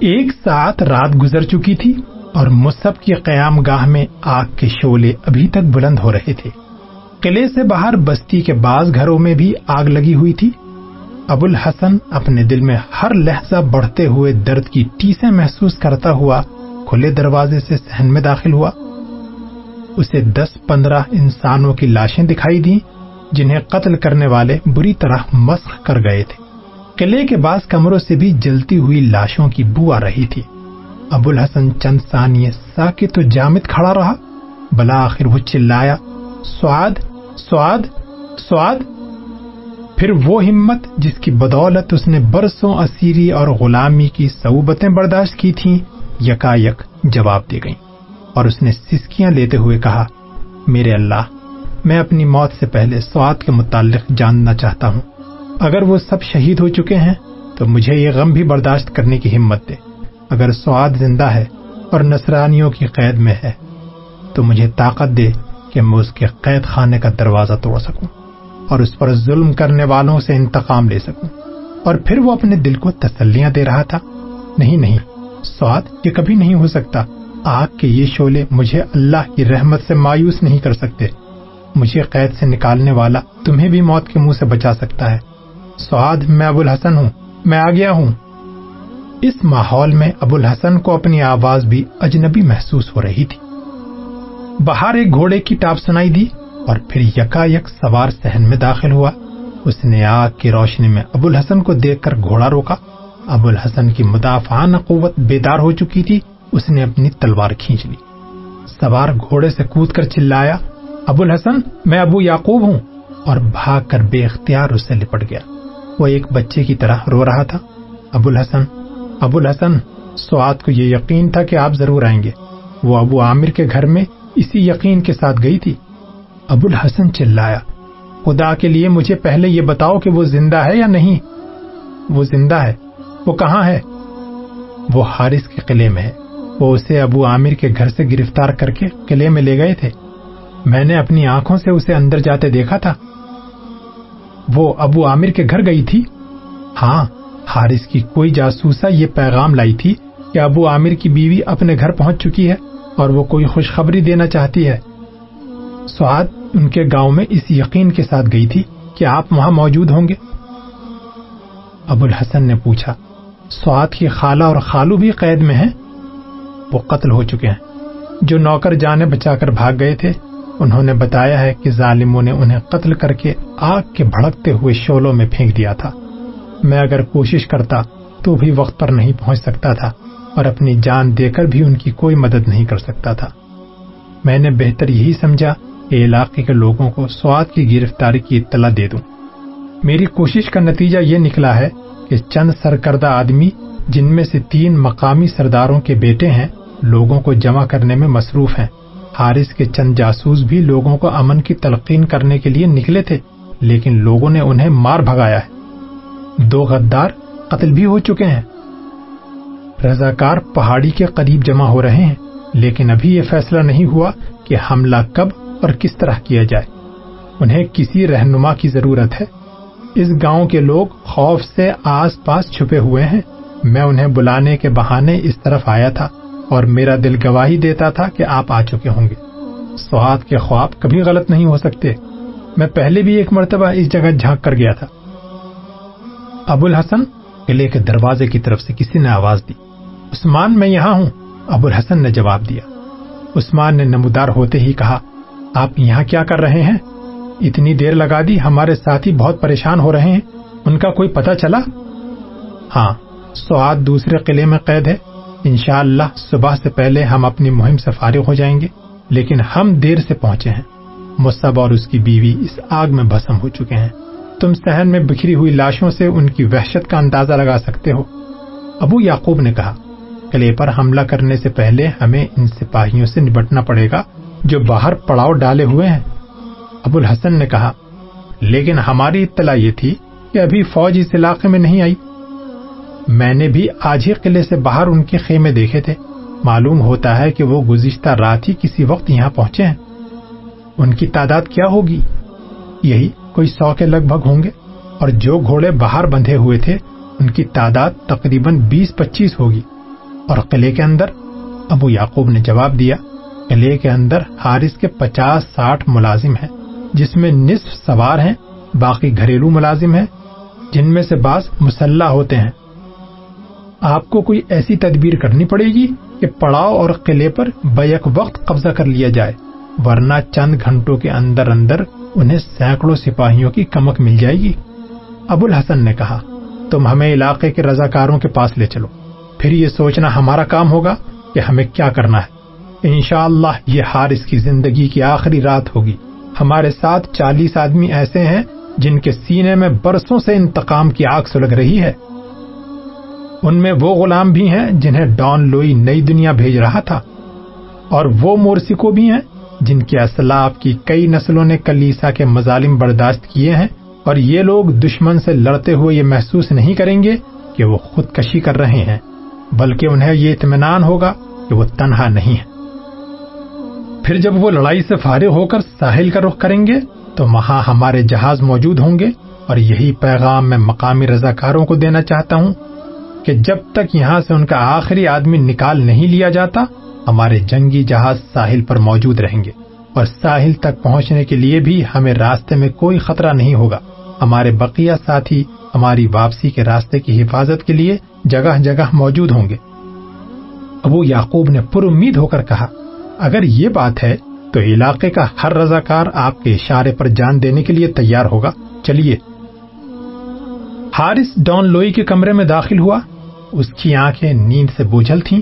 ایک ساتھ رات گزر چکی تھی اور مصحف کی قیام گاہ میں آگ کے شولے ابھی تک بلند ہو رہے تھے۔ قلعے سے باہر بستی کے بعض گھروں میں بھی آگ لگی ہوئی تھی۔ ابو الحسن اپنے دل میں ہر لہجہ بڑھتے ہوئے درد کی ٹیسیں محسوس کرتا ہوا کھلے دروازے سے سہن میں داخل ہوا۔ اسے دس پندرہ انسانوں کی لاشیں دکھائی دی جنہیں قتل کرنے والے بری طرح مسخ کر گئے تھے۔ قلعے کے بعض کمروں سے بھی جلتی ہوئی لاشوں کی بو آ رہی تھی۔ ابو الحسن چند ثانیے ساکت تو جامد کھڑا رہا۔ بلا آخر وہ چلایا سواد سواد سواد پھر وہ ہمت جس کی بدولت اس نے برسوں اسیری اور غلامی کی صعوبتیں برداشت کی تھیں یکا یک جواب دے گئیں اور اس نے سسکیاں لیتے ہوئے کہا، میرے اللہ، میں اپنی موت سے پہلے سواد کے متعلق جاننا چاہتا ہوں۔ اگر وہ سب شہید ہو چکے ہیں، تو مجھے یہ غم بھی برداشت کرنے کی ہمت دے۔ اگر سواد زندہ ہے اور نصرانیوں کی قید میں ہے، تو مجھے طاقت دے کہ میں اس کے قید خانے کا دروازہ توڑ سکوں اور اس پر ظلم کرنے والوں سے انتقام لے سکوں۔ اور پھر وہ اپنے دل کو تسلیاں دے رہا تھا۔ نہیں نہیں سواد یہ کبھی نہیں ہو سکتا۔ آگ کے یہ شعلے مجھے اللہ کی رحمت سے مایوس نہیں کر سکتے۔ مجھے قید سے نکالنے والا تمہیں بھی موت کے منہ سے بچا سکتا ہے۔ سعاد میں ابو الحسن ہوں، میں آ گیا ہوں۔ اس ماحول میں ابو الحسن کو اپنی آواز بھی اجنبی محسوس ہو رہی تھی۔ باہر ایک گھوڑے کی ٹاپ سنائی دی اور پھر یکا یک سوار سہن میں داخل ہوا۔ اس نے آگ کی روشنی میں ابو الحسن کو دیکھ کر گھوڑا روکا۔ ابو الحسن کی مدافعانہ قوت بیدار ہو چکی تھی۔ اس نے اپنی تلوار کھینچ لی۔ سوار گھوڑے سے کود کر چلایا۔ ابو الحسن، میں ابو یعقوب ہوں۔ اور بھاگ کر بے اختیار اس سے لپٹ گیا۔ وہ ایک بچے کی طرح رو رہا تھا۔ ابو الحسن ابو الحسن، سواد کو یہ یقین تھا کہ آپ ضرور آئیں گے۔ وہ ابو عامر کے گھر میں اسی یقین کے ساتھ گئی تھی۔ ابو الحسن چلایا۔ خدا کے لیے مجھے پہلے یہ بتاؤ کہ وہ زندہ ہے یا نہیں۔ وہ زندہ ہے۔ وہ کہاں ہے؟ وہ حارث کے قلعے میں ہے۔ وہ اسے ابو عامر کے گھر سے گرفتار کر کے قلعے میں لے گئے تھے۔ میں نے اپنی آنکھوں سے اسے اندر جاتے دیکھا تھا۔ وہ ابو عامر کے گھر گئی تھی؟ ہاں حارث کی کوئی جاسوسا یہ پیغام لائی تھی کہ ابو عامر کی بیوی اپنے گھر پہنچ چکی ہے اور وہ کوئی خوشخبری دینا چاہتی ہے۔ سعاد ان کے گاؤں میں اس یقین کے ساتھ گئی تھی کہ آپ وہاں موجود ہوں گے۔ ابو الحسن نے پوچھا، سعاد کی خالہ اور خالو بھی قید میں ہیں؟ وہ قتل ہو چکے ہیں۔ جو نوکر جانے بچا کر بھاگ گئے تھے۔ انہوں نے بتایا ہے کہ ظالموں نے انہیں قتل کر کے آگ کے بھڑکتے ہوئے شولوں میں پھینک دیا تھا۔ میں اگر کوشش کرتا تو بھی وقت پر نہیں پہنچ سکتا تھا اور اپنی جان دے کر بھی ان کی کوئی مدد نہیں کر سکتا تھا۔ میں نے بہتر یہی سمجھا کہ علاقے کے لوگوں کو سواد کی گرفتاری کی اطلاع دے دوں۔ میری کوشش کا نتیجہ یہ نکلا ہے کہ چند سرکردہ آدمی، جن میں سے تین مقامی سرداروں کے بیٹے ہیں، لوگوں کو جمع کرنے میں مصروف ہیں۔ حارث کے چند جاسوس بھی لوگوں کو امن کی تلقین کرنے کے لیے نکلے تھے، لیکن لوگوں نے انہیں مار بھگایا ہے۔ دو غدار قتل بھی ہو چکے ہیں۔ رضاکار پہاڑی کے قریب جمع ہو رہے ہیں، لیکن ابھی یہ فیصلہ نہیں ہوا کہ حملہ کب اور کس طرح کیا جائے۔ انہیں کسی رہنما کی ضرورت ہے۔ اس گاؤں کے لوگ خوف سے آس پاس چھپے ہوئے ہیں۔ میں انہیں بلانے کے بہانے اس طرف آیا تھا۔ اور میرا دل گواہی دیتا تھا کہ آپ آ چکے ہوں گے۔ سواد کے خواب کبھی غلط نہیں ہو سکتے۔ میں پہلے بھی ایک مرتبہ اس جگہ جھانک کر گیا تھا۔ ابو الحسن قلعے کے دروازے کی طرف سے کسی نے آواز دی۔ عثمان، میں یہاں ہوں۔ ابو الحسن نے جواب دیا۔ عثمان نے نمودار ہوتے ہی کہا، آپ یہاں کیا کر رہے ہیں؟ اتنی دیر لگا دی، ہمارے ساتھی بہت پریشان ہو رہے ہیں۔ ان کا کوئی پتہ چلا؟ ہاں سواد دوسرے قلعے میں قید ہے۔ انشاءاللہ اللہ صبح سے پہلے ہم اپنی مہم سے فارغ ہو جائیں گے، لیکن ہم دیر سے پہنچے ہیں۔ مصب اور اس کی بیوی اس آگ میں بسم ہو چکے ہیں۔ تم سہن میں بکھری ہوئی لاشوں سے ان کی وحشت کا اندازہ لگا سکتے ہو۔ ابو یعقوب نے کہا، قلعے پر حملہ کرنے سے پہلے ہمیں ان سپاہیوں سے نبٹنا پڑے گا جو باہر پڑاؤ ڈالے ہوئے ہیں۔ ابو الحسن نے کہا، لیکن ہماری اطلاع یہ تھی کہ ابھی فوج اس علاقے میں نہیں آئی۔ میں نے بھی آج ہی قلعے سے باہر ان کے خیمے دیکھے تھے۔ معلوم ہوتا ہے کہ وہ گزشتہ رات ہی کسی وقت یہاں پہنچے ہیں۔ ان کی تعداد کیا ہوگی؟ یہی کوئی سو کے لگ بھگ ہوں گے۔ اور جو گھوڑے باہر بندھے ہوئے تھے، ان کی تعداد تقریباً بیس پچیس ہوگی۔ اور قلعے کے اندر؟ ابو یعقوب نے جواب دیا، قلعے کے اندر حارث کے پچاس ساٹھ ملازم ہیں، جس میں نصف سوار ہیں، باقی گھریلو ملازم ہیں، جن میں سے بعض مسلح ہوتے ہیں۔ آپ کو کوئی ایسی تدبیر کرنی پڑے گی کہ پڑاؤ اور قلعے پر بیک وقت قبضہ کر لیا جائے، ورنہ چند گھنٹوں کے اندر اندر انہیں سینکڑوں سپاہیوں کی کمک مل جائے گی۔ ابو الحسن نے کہا، تم ہمیں علاقے کے رضاکاروں کے پاس لے چلو۔ پھر یہ سوچنا ہمارا کام ہوگا کہ ہمیں کیا کرنا ہے۔ انشاءاللہ یہ حارث کی زندگی کی آخری رات ہوگی۔ ہمارے ساتھ چالیس آدمی ایسے ہیں جن کے سینے میں برسوں سے انتقام کی آگ سلگ رہی ہے۔ ان میں وہ غلام بھی ہیں جنہیں ڈان لوئی نئی دنیا بھیج رہا تھا اور وہ مورسکو بھی ہیں جن کے اسلاف کی کئی نسلوں نے کلیسا کے مظالم برداشت کیے ہیں اور یہ لوگ دشمن سے لڑتے ہوئے یہ محسوس نہیں کریں گے کہ وہ خودکشی کر رہے ہیں، بلکہ انہیں یہ اطمینان ہوگا کہ وہ تنہا نہیں ہے پھر جب وہ لڑائی سے فارغ ہو کر ساحل کا رخ کریں گے تو وہاں ہمارے جہاز موجود ہوں گے اور یہی پیغام میں مقامی رضاکاروں کو دینا چاہتا ہوں۔ کہ جب تک یہاں سے ان کا آخری آدمی نکال نہیں لیا جاتا، ہمارے جنگی جہاز ساحل پر موجود رہیں گے۔ اور ساحل تک پہنچنے کے لیے بھی ہمیں راستے میں کوئی خطرہ نہیں ہوگا۔ ہمارے بقیہ ساتھی ہماری واپسی کے راستے کی حفاظت کے لیے جگہ جگہ موجود ہوں گے۔ ابو یعقوب نے پر امید ہو کر کہا، اگر یہ بات ہے تو علاقے کا ہر رضاکار آپ کے اشارے پر جان دینے کے لیے تیار ہوگا۔ چلیے ہارس ڈان لوئی کے کمرے میں داخل ہوا۔ اس کی آنکھیں نیند سے بوجھل تھیں۔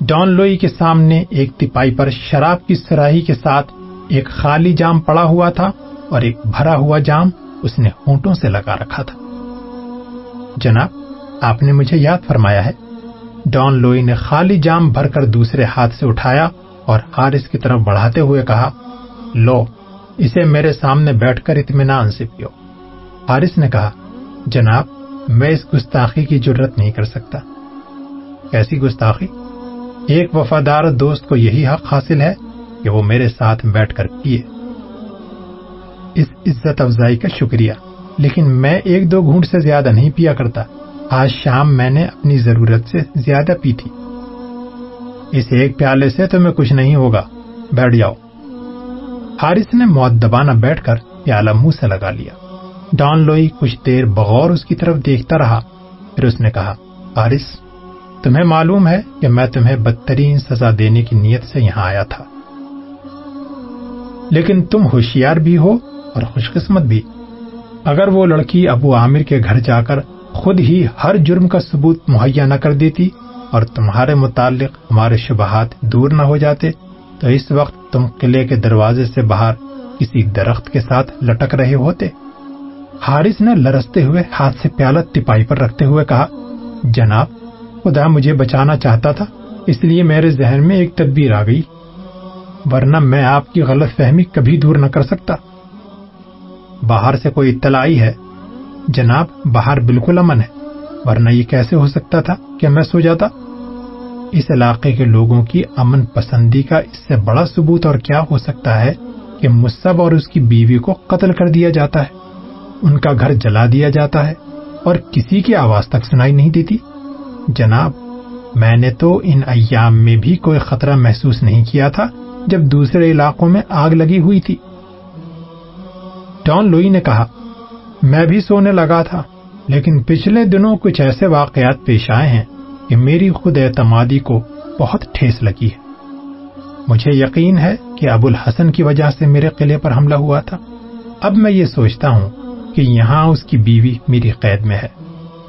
ڈان لوئی کے سامنے ایک تپائی پر شراب کی سراہی کے ساتھ ایک خالی جام پڑا ہوا تھا اور ایک بھرا ہوا جام اس نے ہونٹوں سے لگا رکھا تھا۔ جناب، آپ نے مجھے یاد فرمایا ہے، ڈان لوئی نے خالی جام بھر کر دوسرے ہاتھ سے اٹھایا اور حارث کی طرف بڑھاتے ہوئے کہا، لو، اسے میرے سامنے بیٹھ کر اطمینان سے پیو۔ حارث نے کہا جناب، میں اس گستاخی کی ضرورت نہیں کر سکتا۔ کیسی گستاخی؟ ایک وفادار دوست کو یہی حق حاصل ہے کہ وہ میرے ساتھ بیٹھ کر پیے۔ اس عزت افزائی کا شکریہ، لیکن میں ایک دو گھونٹ سے زیادہ نہیں پیا کرتا۔ آج شام میں نے اپنی ضرورت سے زیادہ پی تھی۔ اس ایک پیالے سے تمہیں کچھ نہیں ہوگا۔ بیٹھ جاؤ۔ حارث نے موت دبانا بیٹھ کر پیالہ منہ سے لگا لیا۔ ڈان لوئی کچھ دیر بغور اس کی طرف دیکھتا رہا، پھر اس نے کہا حارث تمہیں معلوم ہے کہ میں تمہیں بدترین سزا دینے کی نیت سے یہاں آیا تھا۔ لیکن تم ہوشیار بھی ہو اور خوش قسمت بھی۔ اگر وہ لڑکی ابو عامر کے گھر جا کر خود ہی ہر جرم کا ثبوت مہیا نہ کر دیتی اور تمہارے متعلق ہمارے شبہات دور نہ ہو جاتے، تو اس وقت تم قلعے کے دروازے سے باہر کسی درخت کے ساتھ لٹک رہے ہوتے۔ حارث نے لرستے ہوئے ہاتھ سے پیالہ تپائی پر رکھتے ہوئے کہا، جناب، خدا مجھے بچانا چاہتا تھا، اس لیے میرے ذہن میں ایک تدبیر آ گئی، ورنہ میں آپ کی غلط فہمی کبھی دور نہ کر سکتا۔ باہر سے کوئی اطلاع آئی ہے؟ جناب، باہر بالکل امن ہے، ورنہ یہ کیسے ہو سکتا تھا کہ میں سو جاتا؟ اس علاقے کے لوگوں کی امن پسندی کا اس سے بڑا ثبوت اور کیا ہو سکتا ہے کہ مصب اور اس کی بیوی کو قتل کر دیا جاتا ہے؟ ان کا گھر جلا دیا جاتا ہے اور کسی کی آواز تک سنائی نہیں دیتی۔ جناب، میں نے تو ان ایام میں بھی کوئی خطرہ محسوس نہیں کیا تھا جب دوسرے علاقوں میں آگ لگی ہوئی تھی۔ ڈان لوئی نے کہا، میں بھی سونے لگا تھا، لیکن پچھلے دنوں کچھ ایسے واقعات پیش آئے ہیں کہ میری خود اعتمادی کو بہت ٹھیس لگی ہے۔ مجھے یقین ہے کہ ابو الحسن کی وجہ سے میرے قلعے پر حملہ ہوا تھا۔ اب میں یہ سوچتا ہوں کہ یہاں اس کی بیوی میری قید میں ہے۔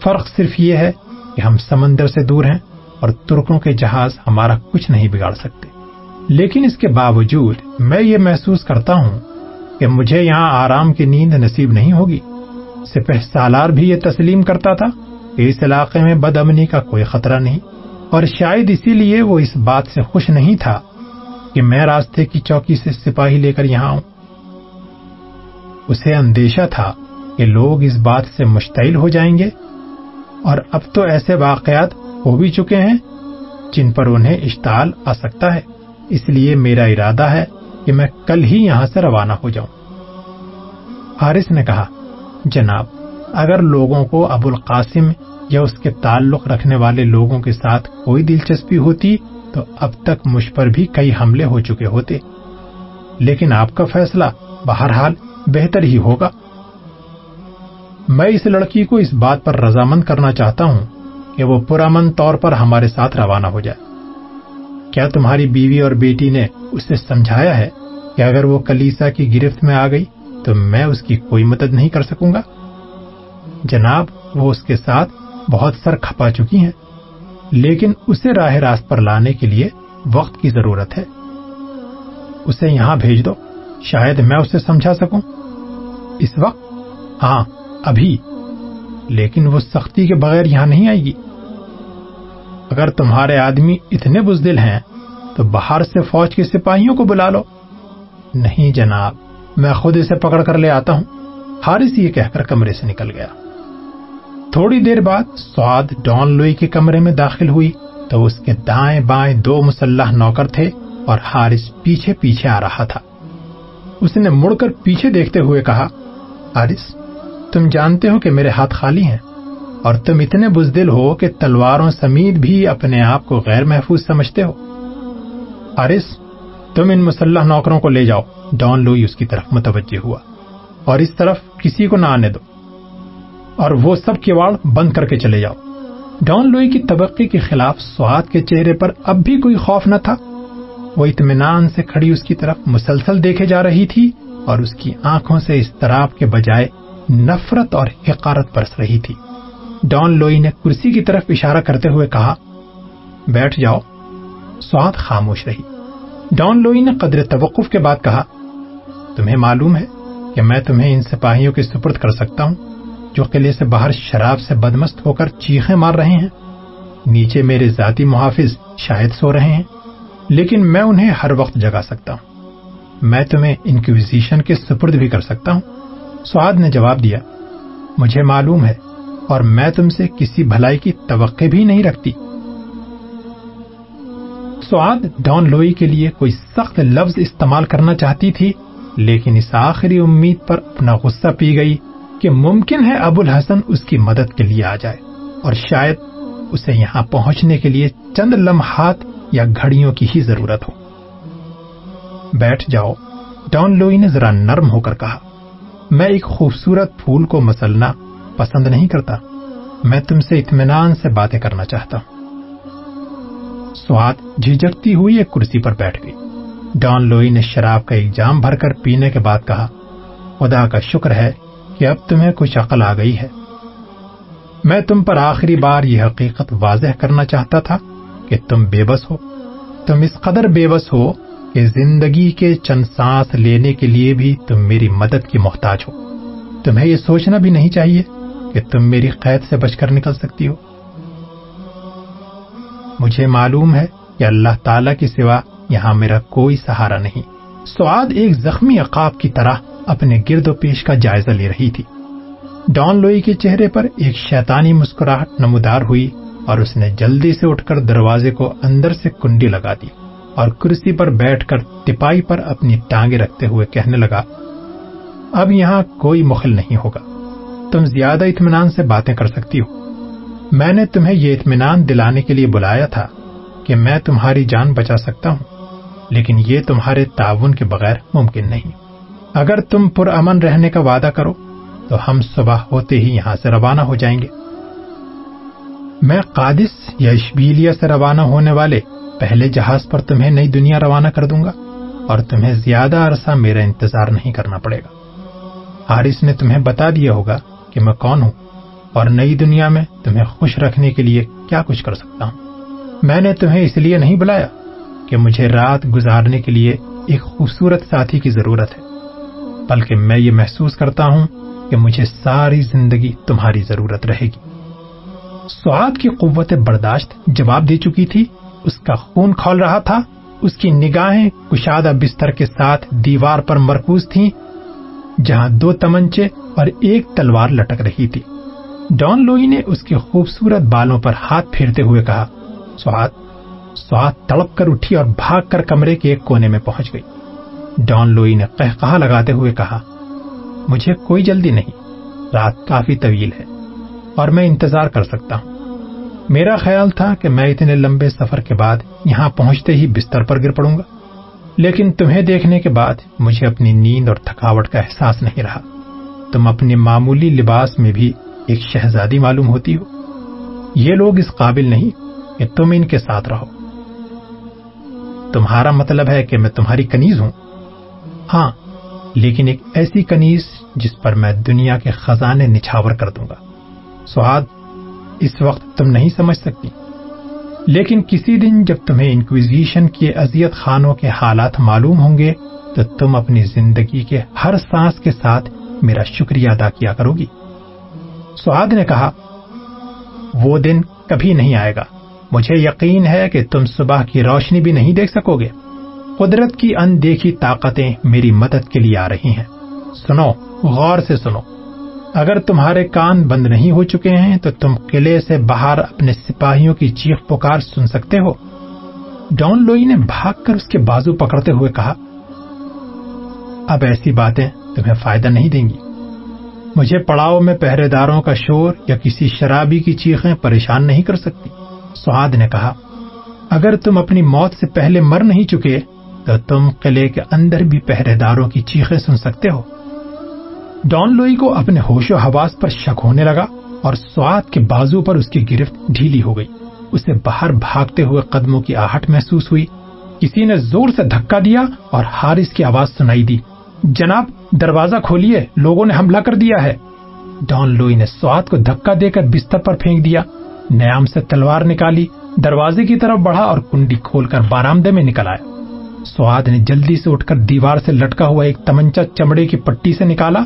فرق صرف یہ ہے کہ ہم سمندر سے دور ہیں اور ترکوں کے جہاز ہمارا کچھ نہیں بگاڑ سکتے۔ لیکن اس کے باوجود میں یہ محسوس کرتا ہوں کہ مجھے یہاں آرام کی نیند نصیب نہیں ہوگی۔ سپہ سالار بھی یہ تسلیم کرتا تھا کہ اس علاقے میں بد امنی کا کوئی خطرہ نہیں، اور شاید اسی لیے وہ اس بات سے خوش نہیں تھا کہ میں راستے کی چوکی سے سپاہی لے کر یہاں آؤں۔ اسے اندیشہ تھا کہ لوگ اس بات سے مشتعل ہو جائیں گے۔ اور اب تو ایسے واقعات ہو بھی چکے ہیں جن پر انہیں اشتعال آ سکتا ہے۔ اس لیے میرا ارادہ ہے کہ میں کل ہی یہاں سے روانہ ہو جاؤں۔ حارث نے کہا، جناب، اگر لوگوں کو ابو القاسم یا اس کے تعلق رکھنے والے لوگوں کے ساتھ کوئی دلچسپی ہوتی تو اب تک مجھ پر بھی کئی حملے ہو چکے ہوتے۔ لیکن آپ کا فیصلہ بہرحال بہتر ہی ہوگا۔ میں اس لڑکی کو اس بات پر رضامند کرنا چاہتا ہوں کہ وہ پرامن طور پر ہمارے ساتھ روانہ ہو جائے۔ کیا تمہاری بیوی اور بیٹی نے اسے سمجھایا ہے کہ اگر وہ کلیسا کی گرفت میں آ گئی تو میں اس کی کوئی مدد نہیں کر سکوں گا؟ جناب، وہ اس کے ساتھ بہت سر کھپا چکی ہیں، لیکن اسے راہ راست پر لانے کے لیے وقت کی ضرورت ہے۔ اسے یہاں بھیج دو، شاید میں اسے سمجھا سکوں۔ اس وقت؟ ہاں ابھی، لیکن وہ سختی کے بغیر یہاں نہیں آئے گی۔ اگر تمہارے آدمی اتنے بزدل ہیں، تو باہر سے فوج کے سپاہیوں کو بلا لو۔ نہیں جناب، میں خود اسے پکڑ کر لے آتا ہوں۔ حارث یہ کہہ کر کمرے سے نکل گیا۔ تھوڑی دیر بعد سواد ڈان لوئی کے کمرے میں داخل ہوئی، تو اس کے دائیں بائیں دو مسلح نوکر تھے اور حارث پیچھے پیچھے آ رہا تھا۔ اس نے مڑ کر پیچھے دیکھتے ہوئے کہا، حارث تم جانتے ہو کہ میرے ہاتھ خالی ہیں اور تم اتنے بزدل ہو کہ تلواروں سمیت بھی اپنے آپ کو غیر محفوظ سمجھتے ہو۔ حارث، تم ان مسلح نوکروں کو لے جاؤ۔ ڈان لوئی اس کی طرف متوجہ ہوا۔ اور اس طرف کسی کو نہ آنے دو۔ اور وہ سب کیواڑ بند کر کے چلے جاؤ۔ ڈان لوئی کی طبقے کے خلاف سواد کے چہرے پر اب بھی کوئی خوف نہ تھا۔ وہ اطمینان سے کھڑی اس کی طرف مسلسل دیکھے جا رہی تھی اور اس کی آنکھوں سے اس کے بجائے نفرت اور حقارت برس رہی تھی۔ ڈان لوئی نے کرسی کی طرف اشارہ کرتے ہوئے کہا، بیٹھ جاؤ۔ سواد خاموش رہی۔ ڈان لوئی نے قدر توقف کے بعد کہا، تمہیں معلوم ہے کہ میں تمہیں ان سپاہیوں کی سپرد کر سکتا ہوں جو قلعے سے باہر شراب سے بدمست ہو کر چیخیں مار رہے ہیں۔ نیچے میرے ذاتی محافظ شاید سو رہے ہیں، لیکن میں انہیں ہر وقت جگا سکتا ہوں۔ میں تمہیں انکویزیشن کے سپرد بھی کر سکتا ہوں۔ سواد نے جواب دیا، مجھے معلوم ہے اور میں تم سے کسی بھلائی کی توقع بھی نہیں رکھتی۔ سواد ڈان لوئی کے لیے کوئی سخت لفظ استعمال کرنا چاہتی تھی، لیکن اس آخری امید پر اپنا غصہ پی گئی کہ ممکن ہے ابو الحسن اس کی مدد کے لیے آ جائے اور شاید اسے یہاں پہنچنے کے لیے چند لمحات یا گھڑیوں کی ہی ضرورت ہو۔ بیٹھ جاؤ، ڈان لوئی نے ذرا نرم ہو کر کہا۔ میں ایک خوبصورت پھول کو مسلنا پسند نہیں کرتا۔ میں تم سے اطمینان سے باتیں کرنا چاہتا ہوں۔ سواد جھجکتی ہوئی ایک کرسی پر بیٹھ گئی۔ ڈان لوئی نے شراب کا ایک جام بھر کر پینے کے بعد کہا، خدا کا شکر ہے کہ اب تمہیں کچھ عقل آ گئی ہے۔ میں تم پر آخری بار یہ حقیقت واضح کرنا چاہتا تھا کہ تم بے بس ہو۔ تم اس قدر بے بس ہو کہ زندگی کے چند سانس لینے کے لیے بھی تم میری مدد کی محتاج ہو۔ تمہیں یہ سوچنا بھی نہیں چاہیے کہ تم میری قید سے بچ کر نکل سکتی ہو۔ مجھے معلوم ہے کہ اللہ تعالی کے سوا یہاں میرا کوئی سہارا نہیں۔ سواد ایک زخمی عقاب کی طرح اپنے گرد و پیش کا جائزہ لے رہی تھی۔ ڈان لوئی کے چہرے پر ایک شیطانی مسکراہٹ نمودار ہوئی اور اس نے جلدی سے اٹھ کر دروازے کو اندر سے کنڈی لگا دی۔ اور کرسی پر بیٹھ کر تپائی پر اپنی ٹانگیں رکھتے ہوئے کہنے لگا، اب یہاں کوئی مخل نہیں ہوگا۔ تم زیادہ اطمینان سے باتیں کر سکتی ہو۔ میں نے تمہیں یہ اطمینان دلانے کے لیے بلایا تھا کہ میں تمہاری جان بچا سکتا ہوں، لیکن یہ تمہارے تعاون کے بغیر ممکن نہیں۔ اگر تم پر امن رہنے کا وعدہ کرو، تو ہم صبح ہوتے ہی یہاں سے روانہ ہو جائیں گے۔ میں قادس یا اشبیلیا سے روانہ ہونے والے پہلے جہاز پر تمہیں نئی دنیا روانہ کر دوں گا اور تمہیں زیادہ عرصہ میرا انتظار نہیں کرنا پڑے گا۔ حارث نے تمہیں بتا دیا ہوگا کہ میں کون ہوں اور نئی دنیا میں تمہیں خوش رکھنے کے لیے کیا کچھ کر سکتا ہوں۔ میں نے تمہیں اس لیے نہیں بلایا کہ مجھے رات گزارنے کے لیے ایک خوبصورت ساتھی کی ضرورت ہے، بلکہ میں یہ محسوس کرتا ہوں کہ مجھے ساری زندگی تمہاری ضرورت رہے گی۔ سواد کی قوت برداشت جواب دے چکی تھی اس کا خون کھول رہا تھا۔ اس کی نگاہیں کشادہ بستر کے ساتھ دیوار پر مرکوز تھیں، جہاں دو تمنچے اور ایک تلوار لٹک رہی تھی۔ ڈان لوئی نے اس کے خوبصورت بالوں پر ہاتھ پھیرتے ہوئے کہا سواد سواد تڑپ کر اٹھی اور بھاگ کر کمرے کے ایک کونے میں پہنچ گئی۔ ڈان لوئی نے لگاتے ہوئے کہا، مجھے کوئی جلدی نہیں، رات کافی طویل ہے اور میں انتظار کر سکتا ہوں۔ میرا خیال تھا کہ میں اتنے لمبے سفر کے بعد یہاں پہنچتے ہی بستر پر گر پڑوں گا۔ لیکن تمہیں دیکھنے کے بعد مجھے اپنی نیند اور تھکاوٹ کا احساس نہیں رہا۔ تم اپنے معمولی لباس میں بھی ایک شہزادی معلوم ہوتی ہو۔ یہ لوگ اس قابل نہیں کہ تم ان کے ساتھ رہو۔ تمہارا مطلب ہے کہ میں تمہاری کنیز ہوں۔ ہاں لیکن ایک ایسی کنیز جس پر میں دنیا کے خزانے نچھاور کر دوں گا۔ سواد اس وقت تم نہیں سمجھ سکتی۔ لیکن کسی دن جب تمہیں انکویزیشن کے اذیت خانوں کے حالات معلوم ہوں گے، تو تم اپنی زندگی کے ہر سانس کے ساتھ میرا شکریہ ادا کیا کرو گی۔ سواد نے کہا، وہ دن کبھی نہیں آئے گا۔ مجھے یقین ہے کہ تم صبح کی روشنی بھی نہیں دیکھ سکو گے۔ قدرت کی اندیکھی طاقتیں میری مدد کے لیے آ رہی ہیں۔ سنو، غور سے سنو۔ اگر تمہارے کان بند نہیں ہو چکے ہیں تو تم قلعے سے باہر اپنے سپاہیوں کی چیخ پکار سن سکتے ہو۔ ڈان لوئی نے بھاگ کر اس کے بازو پکڑتے ہوئے کہا، اب ایسی باتیں تمہیں فائدہ نہیں دیں گی۔ مجھے پڑاؤ میں پہرے داروں کا شور یا کسی شرابی کی چیخیں پریشان نہیں کر سکتی۔ سہاد نے کہا، اگر تم اپنی موت سے پہلے مر نہیں چکے تو تم قلعے کے اندر بھی پہرے داروں کی چیخیں سن سکتے ہو۔ ڈان لوئی کو اپنے ہوش و حواس پر شک ہونے لگا اور سواد کے بازو پر اس کی گرفت ڈھیلی ہو گئی۔ اسے باہر بھاگتے ہوئے قدموں کی آہٹ محسوس ہوئی۔ کسی نے زور سے دھکا دیا اور ہارس کی آواز سنائی دی۔ جناب، دروازہ کھولیے، لوگوں نے حملہ کر دیا ہے۔ ڈان لوئی نے سواد کو دھکا دے کر بستر پر پھینک دیا۔ نیام سے تلوار نکالی، دروازے کی طرف بڑھا اور کنڈی کھول کر بارامدے میں نکل آیا۔ سواد نے جلدی سے اٹھ کر دیوار سے لٹکا ہوا ایک تمنچا چمڑے کی پٹی سے نکالا۔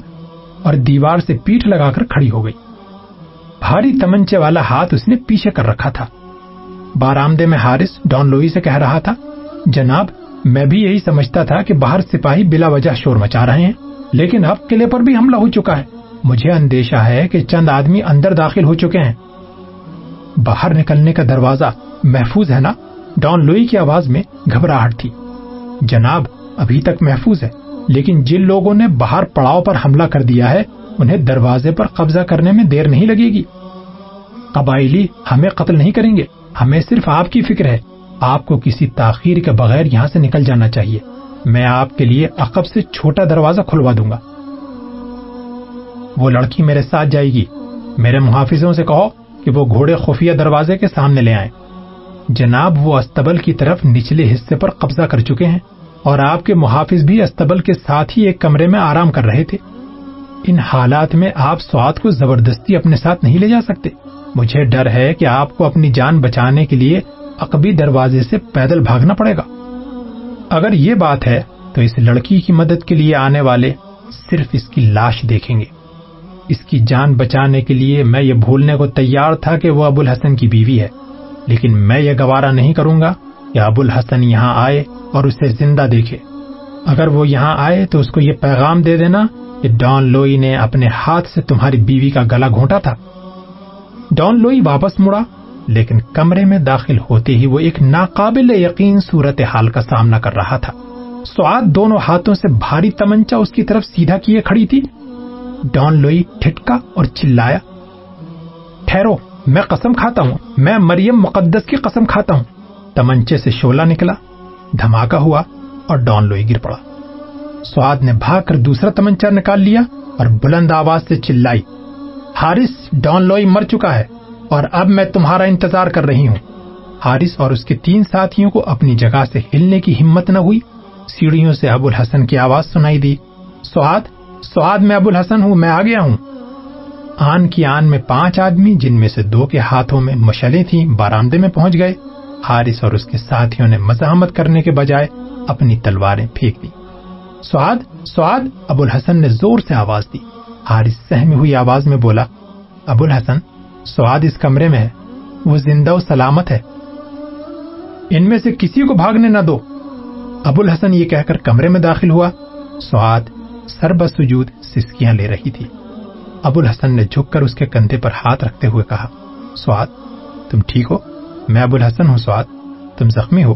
اور دیوار سے پیٹ لگا کر کھڑی ہو گئی۔ بھاری تمنچے والا ہاتھ اس نے پیچھے کر رکھا تھا۔ بارامدے میں ہارس ڈان لوئی سے کہہ رہا تھا، جناب، میں بھی یہی سمجھتا تھا کہ باہر سپاہی بلا وجہ شور مچا رہے ہیں، لیکن اب قلعے پر بھی حملہ ہو چکا ہے۔ مجھے اندیشہ ہے کہ چند آدمی اندر داخل ہو چکے ہیں۔ باہر نکلنے کا دروازہ محفوظ ہے نا؟ ڈان لوئی کی آواز میں گھبراہٹ تھی۔ جناب، ابھی تک محفوظ ہے۔ لیکن جن لوگوں نے باہر پڑاؤ پر حملہ کر دیا ہے، انہیں دروازے پر قبضہ کرنے میں دیر نہیں لگے گی۔ قبائلی ہمیں قتل نہیں کریں گے۔ ہمیں صرف آپ کی فکر ہے۔ آپ کو کسی تاخیر کے بغیر یہاں سے نکل جانا چاہیے۔ میں آپ کے لیے عقب سے چھوٹا دروازہ کھلوا دوں گا۔ وہ لڑکی میرے ساتھ جائے گی۔ میرے محافظوں سے کہو کہ وہ گھوڑے خفیہ دروازے کے سامنے لے آئیں۔ جناب، وہ استبل کی طرف نچلے حصے پر قبضہ کر چکے ہیں۔ اور آپ کے محافظ بھی استبل کے ساتھ ہی ایک کمرے میں آرام کر رہے تھے۔ ان حالات میں آپ سواد کو زبردستی اپنے ساتھ نہیں لے جا سکتے۔ مجھے ڈر ہے کہ آپ کو اپنی جان بچانے کے لیے اقبی دروازے سے پیدل بھاگنا پڑے گا۔ اگر یہ بات ہے، تو اس لڑکی کی مدد کے لیے آنے والے صرف اس کی لاش دیکھیں گے۔ اس کی جان بچانے کے لیے میں یہ بھولنے کو تیار تھا کہ وہ ابو الحسن کی بیوی ہے، لیکن میں یہ گوارا نہیں کروں گا۔ کہ ابو الحسن یہاں آئے اور اسے زندہ دیکھے۔ اگر وہ یہاں آئے تو اس کو یہ پیغام دے دینا کہ ڈان لوئی نے اپنے ہاتھ سے تمہاری بیوی کا گلا گھونٹا تھا۔ ڈان لوئی واپس مڑا، لیکن کمرے میں داخل ہوتے ہی وہ ایک ناقابل یقین صورت حال کا سامنا کر رہا تھا۔ سواد دونوں ہاتھوں سے بھاری تمنچا اس کی طرف سیدھا کیے کھڑی تھی۔ ڈان لوئی ٹھٹکا اور چلایا، ٹھہرو، میں قسم کھاتا ہوں، میں مریم مقدس کی قسم کھاتا ہوں۔ تمنچے سے شولا نکلا، دھماکہ ہوا اور ڈان لوئی گر پڑا۔ سواد نے بھاگ کر دوسرا تمنچا نکال لیا اور بلند آواز سے چلائی ہارس ڈان لوئی مر چکا ہے اور اب میں تمہارا انتظار کر رہی ہوں۔ ہارس اور اس کے تین ساتھیوں کو اپنی جگہ سے ہلنے کی ہمت نہ ہوئی۔ سیڑھیوں سے ابو الحسن کی آواز سنائی دی سواد سواد میں ابو الحسن ہوں، میں آ گیا ہوں۔ آن کی آن میں پانچ آدمی، جن میں سے دو کے ہاتھوں میں مشلیں تھیں، بارامدے میں پہنچ گئے۔ حارث اور اس کے ساتھیوں نے مزاحمت کرنے کے بجائے اپنی تلواریں پھینک دی سواد سواد ابو الحسن نے زور سے آواز دی۔ حارث سہمی ہوئی آواز میں بولا ابو الحسن سواد اس کمرے میں ہے۔ وہ زندہ و سلامت ہے۔ ان میں سے کسی کو بھاگنے نہ دو۔ ابو الحسن یہ کہہ کر کمرے میں داخل ہوا۔ سواد سر بسجود سسکیاں لے رہی تھی۔ ابو الحسن نے جھک کر اس کے کندھے پر ہاتھ رکھتے ہوئے کہا سواد تم ٹھیک ہو؟ میں ابو الحسن ہوں سواد تم زخمی ہو۔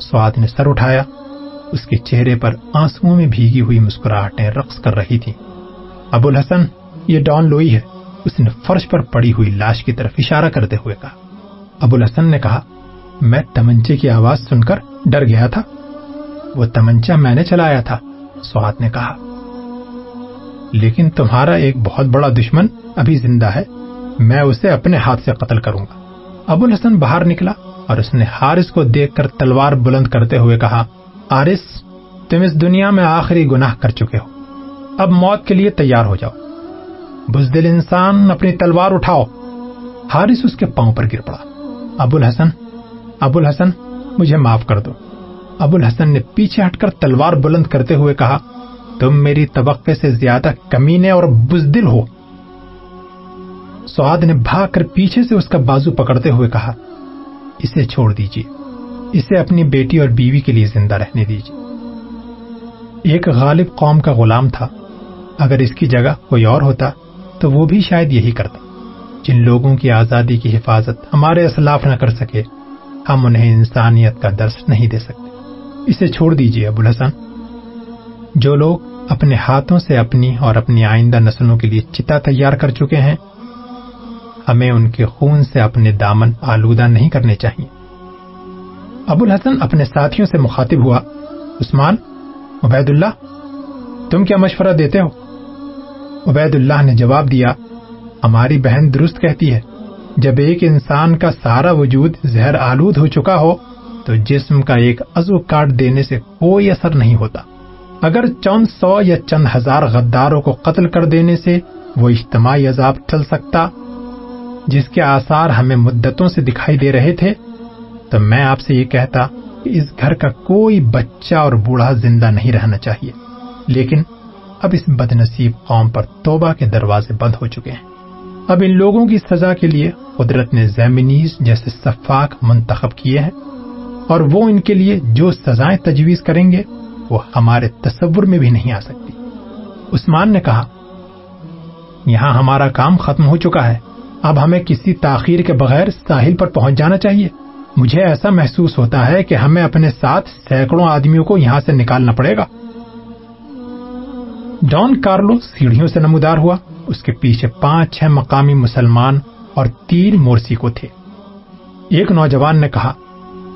سواد نے سر اٹھایا، اس کے چہرے پر آنسو میں بھیگی ہوئی مسکراہٹیں رقص کر رہی تھی ابو الحسن، یہ ڈان لوئی ہے۔ اس نے فرش پر پڑی ہوئی لاش کی طرف اشارہ کرتے ہوئے کہا۔ ابو الحسن نے کہا، میں تمنچے کی آواز سن کر ڈر گیا تھا۔ وہ تمنچا میں نے چلایا تھا، سوات نے کہا۔ لیکن تمہارا ایک بہت بڑا دشمن ابھی زندہ ہے، میں اسے اپنے ہاتھ سے قتل کروں گا۔ ابو الحسن باہر نکلا اور اس نے حارث کو دیکھ کر تلوار بلند کرتے ہوئے کہا آرس تم اس دنیا میں آخری گناہ کر چکے ہو۔ اب موت کے لیے تیار ہو جاؤ۔ بزدل انسان اپنی تلوار اٹھاؤ۔ حارث اس کے پاؤں پر گر پڑا۔ ابو الحسن ابو الحسن، مجھے معاف کر دو۔ ابو الحسن نے پیچھے ہٹ کر تلوار بلند کرتے ہوئے کہا، تم میری طبقے سے زیادہ کمینے اور بزدل ہو۔ سواد نے بھاگ کر پیچھے سے اس کا بازو پکڑتے ہوئے کہا، اسے چھوڑ دیجیے اسے اپنی بیٹی اور بیوی کے لیے زندہ رہنے دیجیے ایک غالب قوم کا غلام تھا۔ اگر اس کی جگہ کوئی اور ہوتا تو وہ بھی شاید یہی کرتا۔ جن لوگوں کی آزادی کی حفاظت ہمارے اسلاف نہ کر سکے، ہم انہیں انسانیت کا درس نہیں دے سکتے۔ اسے چھوڑ دیجیے ابو الحسن۔ جو لوگ اپنے ہاتھوں سے اپنی اور اپنی آئندہ نسلوں کے لیے چتا تیار کر چکے ہیں ہمیں ان کے خون سے اپنے دامن آلودہ نہیں کرنے چاہیے۔ ابو الحسن اپنے ساتھیوں سے مخاطب ہوا، عثمان عبید اللہ تم کیا مشورہ دیتے ہو؟ عبید اللہ نے جواب دیا، ہماری بہن درست کہتی ہے، جب ایک انسان کا سارا وجود زہر آلود ہو چکا ہو، تو جسم کا ایک عزو کاٹ دینے سے کوئی اثر نہیں ہوتا۔ اگر چند سو یا چند ہزار غداروں کو قتل کر دینے سے وہ اجتماعی عذاب چل سکتا جس کے آثار ہمیں مدتوں سے دکھائی دے رہے تھے، تو میں آپ سے یہ کہتا کہ اس گھر کا کوئی بچہ اور بوڑھا زندہ نہیں رہنا چاہیے۔ لیکن اب اس بد نصیب قوم پر توبہ کے دروازے بند ہو چکے ہیں۔ اب ان لوگوں کی سزا کے لیے قدرت نے زیمنیز جیسے صفاق منتخب کیے ہیں، اور وہ ان کے لیے جو سزائیں تجویز کریں گے، وہ ہمارے تصور میں بھی نہیں آ سکتی۔ عثمان نے کہا، یہاں ہمارا کام ختم ہو چکا ہے۔ اب ہمیں کسی تاخیر کے بغیر ساحل پر پہنچ جانا چاہیے۔ مجھے ایسا محسوس ہوتا ہے کہ ہمیں اپنے ساتھ سینکڑوں آدمیوں کو یہاں سے نکالنا پڑے گا۔ ڈان کارلو سیڑھیوں سے نمودار ہوا۔ اس کے پیچھے پانچ، چھ مقامی مسلمان اور تین مورسی کو تھے۔ ایک نوجوان نے کہا،